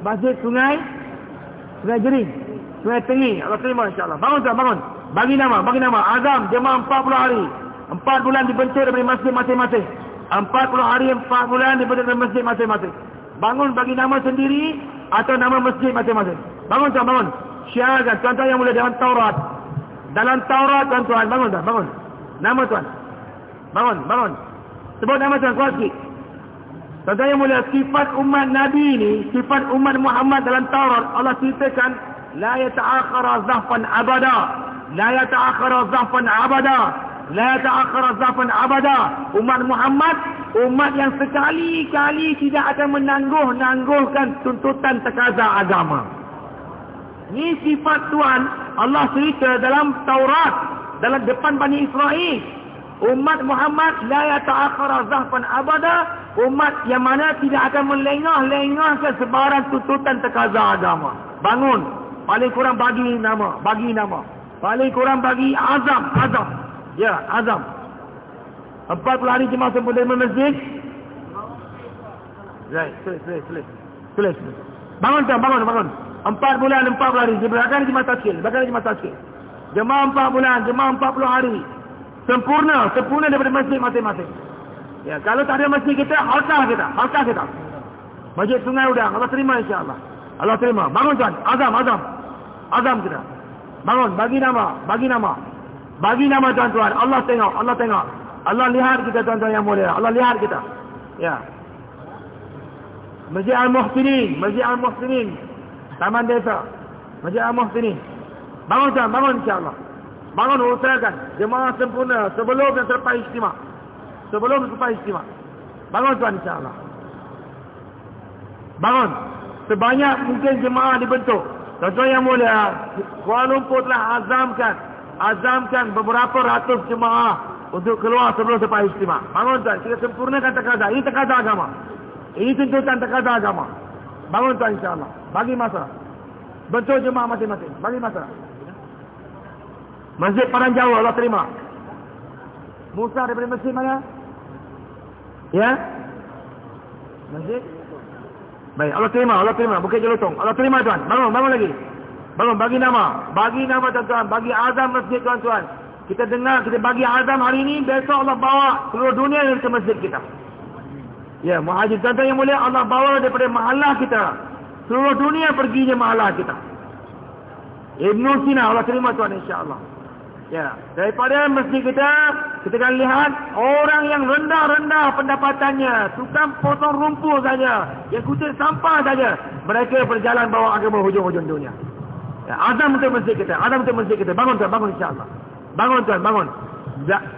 Masjid sungai. Sungai Jering. Sungai Tengi. Allah terima insyaAllah. Bangun tuan, bangun. Bagi nama, bagi nama. Azam, jemaah 40 hari. 4 bulan dibentuk dari masjid masing-masing. Empat puluh hari empat bulan di dalam masjid masing-masing. Bangun bagi nama sendiri atau nama masjid masing-masing. Bangun tuan, bangun. Syiarkan tuan-tuan yang mulai dalam Taurat. Dalam Taurat tuan-tuan, bangun tuan, bangun. Nama tuan. Bangun, bangun. Sebut nama tuan, kuat sikit. Tuan-tuan yang mulia, sifat umat Nabi ini, sifat umat Muhammad dalam Taurat, Allah ceritakan la yata'akhkhara zahfan abada la yata'akhkhara zahfan abada la yata'akhkhara zahfan abada. Umat Muhammad umat yang sekali-kali tidak akan menangguh-nangguhkan tuntutan tekaza agama. Ini sifat Tuhan. Allah cerita dalam Taurat dalam depan Bani Israel. Umat Muhammad la yata'akhkhara zahfan abada. Umat yang mana tidak akan melengah-lengahkan sebarang tuntutan tekaza agama. Bangun. Paling kurang bagi nama bagi nama. Paling kurang bagi azam azam ya azam. 40 hari jemaah sempurna di masjid. Right tulis tulis tulis bangun tuan bangun bangun. Empat bulan empat puluh hari. Di belakang jemaah taskil belakang jemaah taskil jemaah empat bulan jemaah empat puluh hari. Sempurna sempurna daripada masjid masing-masing. Ya kalau tak ada masjid kita halkah kita halkah kita. Masjid sungai udang Allah terima insyaAllah. Allah terima. Bangun tuan. Azam azam. Azam kita. Bangun bagi nama bagi nama bagi nama tuan-tuan Allah tengok Allah tengok. Allah lihat kita tuan-tuan yang mulia. Allah lihat kita. Ya. Masjid Al-Muhsinin Masjid Al-Muhsinin. Taman Desa Masjid Al-Muhsinin. Bangun tuan, bangun insyaAllah. Bangun usahakan. Jemaah sempurna sebelum dan selepas istimewa. Sebelum dan selepas istimewa. Bangun tuan insyaAllah. Bangun. Sebanyak mungkin jemaah dibentuk. Tuan-tuan yang mulia Kuala Lumpur telah azamkan Azamkan beberapa ratus jemaah Untuk keluar sebelum selepas istimewa Bangun tuan, kita sempurnakan tekaza Ini tekaza agama Ini tuntutan tekaza agama Bangun tuan insyaAllah Bagi masa Bentuk jemaah masing-masing Bagi masa Masjid Padang Jawa Allah terima Musa daripada masjid mana? Ya? Masjid? Baik, Allah terima, Allah terima. Bukit Jelutong. Allah terima tuan. Bangun, bangun lagi. Bangun, bagi nama. Bagi nama tuan-tuan. Bagi azam masjid tuan-tuan. Kita dengar, kita bagi azam hari ini. Besok Allah bawa seluruh dunia ke masjid kita. Ya, muhajir tuan-tuan yang mulia. Allah bawa daripada mahalah kita. Seluruh dunia pergi je mahalah kita. Ibn Sina, Allah terima tuan insyaAllah. Ya, daripada masjid kita, kita akan lihat orang yang rendah-rendah pendapatannya, tukang potong rumput saja, yang kutip sampah saja, mereka berjalan bawa agama hujung-hujung dunia. Ya, azam untuk masjid kita, azam untuk masjid kita. Bangun tuan, bangun insyaAllah. Bangun tuan, bangun.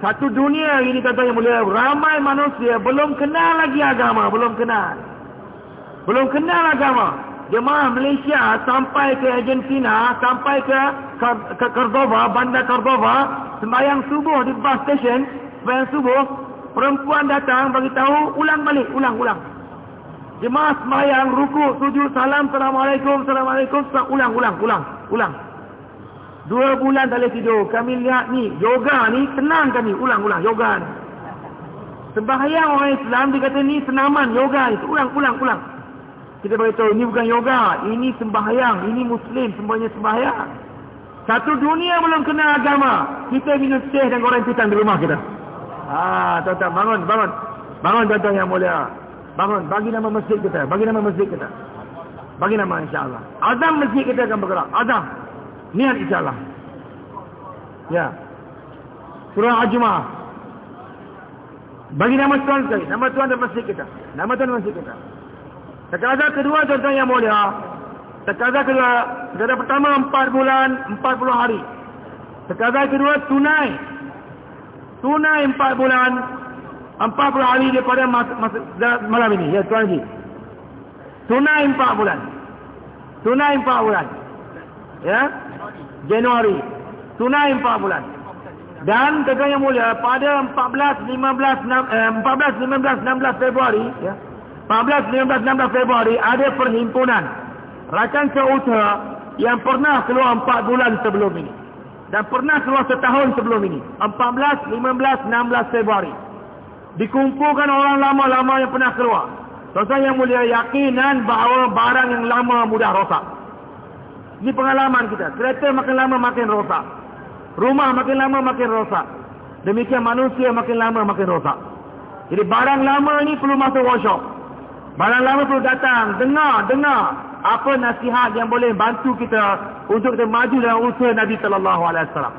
Satu dunia ini kata yang mulia, ramai manusia belum kenal lagi agama, belum kenal. Belum kenal agama jemaah Malaysia sampai ke Argentina, sampai ke ke Cordova, bandar Cordova, sembahyang subuh di bus station, sembahyang subuh, perempuan datang bagi tahu ulang balik, ulang, ulang. Jemaah sembahyang ruku, sujud, salam, assalamualaikum, assalamualaikum, ulang, ulang, ulang, ulang. Dua bulan tak boleh tidur. Kami lihat ni, yoga ni senang kami, ulang, ulang, yoga ni. Sembahyang orang Islam dia kata ni senaman yoga ni, ulang, ulang, ulang. Kita beritahu ini bukan yoga, ini sembahyang, ini muslim semuanya sembahyang. Satu dunia belum kenal agama, kita minum teh dan goreng pisang di rumah kita. Ah, tuan-tuan bangun, bangun. Bangun tuan-tuan yang mulia. Bangun, bagi nama masjid kita, bagi nama masjid kita. Bagi nama insya-Allah. Azam masjid kita akan bergerak. Azam. Niat insya-Allah. Ya. Surah Al-Jumu'ah. Bagi nama Tuhan sekali. Nama Tuhan dan masjid kita. Nama Tuhan dan masjid kita. Tekaza kedua tuan-tuan yang mulia. Tekaza kedua, tekaza pertama 4 bulan, 40 hari. Tekaza kedua tunai. Tunai 4 bulan, 40 hari daripada malam ini. Ya, tuan Haji. Tunai 4 bulan. Tunai 4 bulan. Ya. Januari. Tunai 4 bulan. Dan tuan yang mulia, pada 14, 15, 6, eh, 14, 15, 16 Februari, ya. 14, 15, 16 Februari ada perhimpunan rakan seusaha yang pernah keluar 4 bulan sebelum ini dan pernah keluar setahun sebelum ini 14, 15, 16 Februari dikumpulkan orang lama-lama yang pernah keluar tuan yang mulia yakinan bahawa barang yang lama mudah rosak. Ini pengalaman kita. Kereta makin lama makin rosak. Rumah makin lama makin rosak. Demikian manusia makin lama makin rosak. Jadi barang lama ini perlu masuk workshop. Barang lama perlu datang, dengar, dengar apa nasihat yang boleh bantu kita untuk kita maju dalam usaha Nabi wasallam.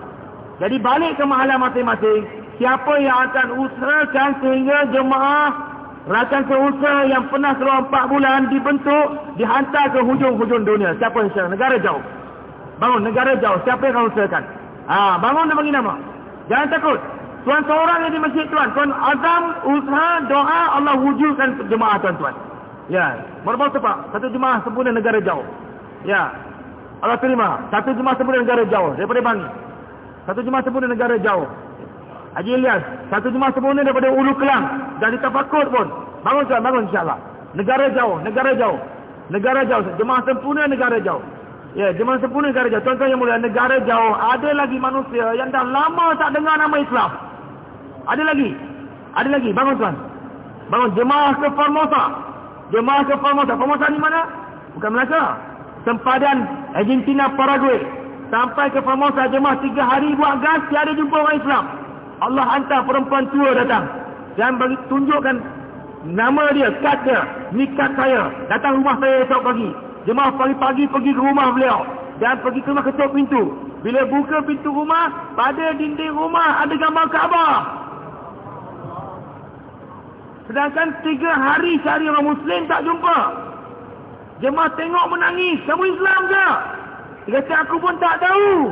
Jadi balik ke mahalan masing-masing, siapa yang akan usahakan sehingga jemaah rakan seusaha yang pernah selama 4 bulan dibentuk dihantar ke hujung-hujung dunia. Siapa yang Negara jauh. Bangun negara jauh. Siapa yang kamu usahakan? Ha, bangun dan bagi nama. Jangan takut. Tuan seorang yang di masjid tuan. Tuan azam, usaha, doa, Allah wujudkan jemaah tuan-tuan. Ya. Berapa tepat? Satu jemaah sempurna negara jauh. Ya. Allah terima. Satu jemaah sempurna negara jauh. Daripada Bangi. Satu jemaah sempurna negara jauh. Haji Ilyas. Satu jemaah sempurna daripada Ulu Kelang. Dan di Tafakur pun. Bangun tuan, bangun insyaAllah. Negara jauh, negara jauh. Negara jauh. Jemaah sempurna negara jauh. Ya, jemaah sempurna negara jauh. Tuan-tuan yang mulia, negara jauh. Ada lagi manusia yang dah lama tak dengar nama Islam. Ada lagi. Ada lagi. Bangun tuan. Bangun. Jemaah ke Formosa. Jemaah ke Formosa. Formosa ni mana? Bukan Melaka. Sempadan Argentina, Paraguay. Sampai ke Formosa. Jemaah tiga hari buat gas. Tiada jumpa orang Islam. Allah hantar perempuan tua datang. Dan bagi tunjukkan nama dia, kad dia. Ni kad saya. Datang rumah saya esok pagi. Jemaah pagi-pagi pergi ke rumah beliau. Dan pergi ke rumah ketuk pintu. Bila buka pintu rumah, pada dinding rumah ada gambar Kaabah. Sedangkan tiga hari cari orang Muslim tak jumpa. Jemaah tengok menangis. Kamu Islam ke? Dia kata aku pun tak tahu.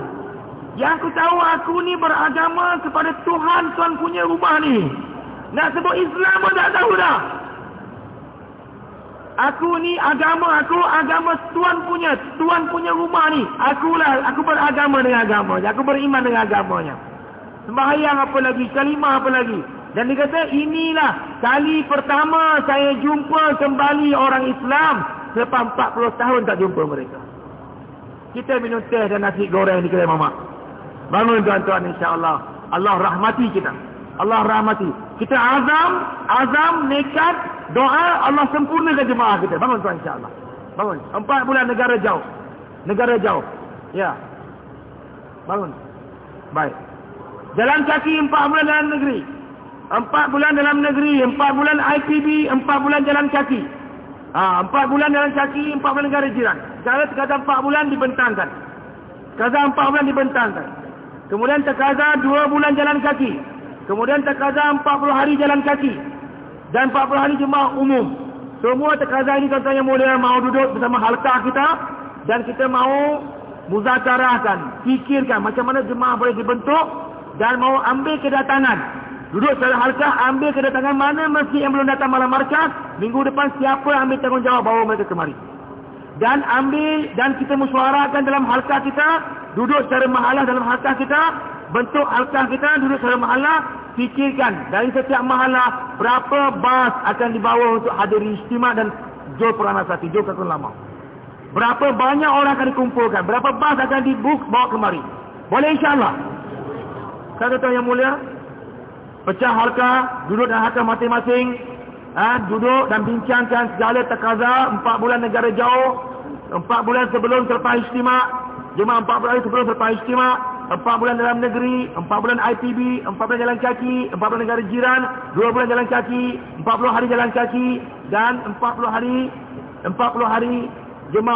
Yang aku tahu aku ni beragama kepada Tuhan Tuhan punya rumah ni. Nak sebut Islam pun tak tahu dah. Aku ni agama aku agama Tuhan punya Tuhan punya rumah ni. Akulah aku beragama dengan agamanya. Aku beriman dengan agamanya. Sembahyang apa lagi? Kalimah apa lagi? Dan dia kata inilah kali pertama saya jumpa kembali orang Islam selepas 40 tahun tak jumpa mereka. Kita minum teh dan nasi goreng di kedai mamak. Bangun tuan-tuan insya-Allah. Allah rahmati kita. Allah rahmati. Kita azam, azam, nekat, doa Allah sempurnakan jemaah kita. Bangun tuan insya-Allah. Bangun. Empat bulan negara jauh. Negara jauh. Ya. Bangun. Baik. Jalan kaki empat bulan dalam negeri. Empat bulan dalam negeri, empat bulan IPB, empat bulan jalan kaki. Ha, empat bulan jalan kaki, empat bulan negara jiran. Sekarang terkata empat bulan dibentangkan. Terkata empat bulan dibentangkan. Kemudian terkata dua bulan jalan kaki. Kemudian terkata empat puluh hari jalan kaki. Dan empat puluh hari jemaah umum. Semua terkata ini yang mulia mau duduk bersama halkah kita. Dan kita mau muzakarahkan, fikirkan macam mana jemaah boleh dibentuk. Dan mau ambil kedatangan Duduk secara halkah, ambil kedatangan mana masjid yang belum datang malam markas. Minggu depan siapa ambil tanggungjawab bawa mereka kemari. Dan ambil, dan kita musyawarakan dalam halkah kita. Duduk secara mahalah dalam halkah kita. Bentuk halkah kita, duduk secara mahalah. Fikirkan, dari setiap mahalah, berapa bas akan dibawa untuk hadiri istimewa dan jol peranasati, jol kakun lama. Berapa banyak orang akan dikumpulkan. Berapa bas akan dibook, bawa kemari. Boleh insyaAllah. Kata tuan yang mulia, pecah harka, duduk dan harka masing-masing, ha, duduk dan bincangkan segala tekaza, empat bulan negara jauh, empat bulan sebelum selepas istimewa, jemaah empat bulan sebelum selepas istimewa, empat bulan dalam negeri, empat bulan IPB, empat bulan jalan kaki, empat bulan negara jiran, dua bulan jalan kaki, empat puluh hari jalan kaki, dan empat puluh hari, empat puluh hari jemaah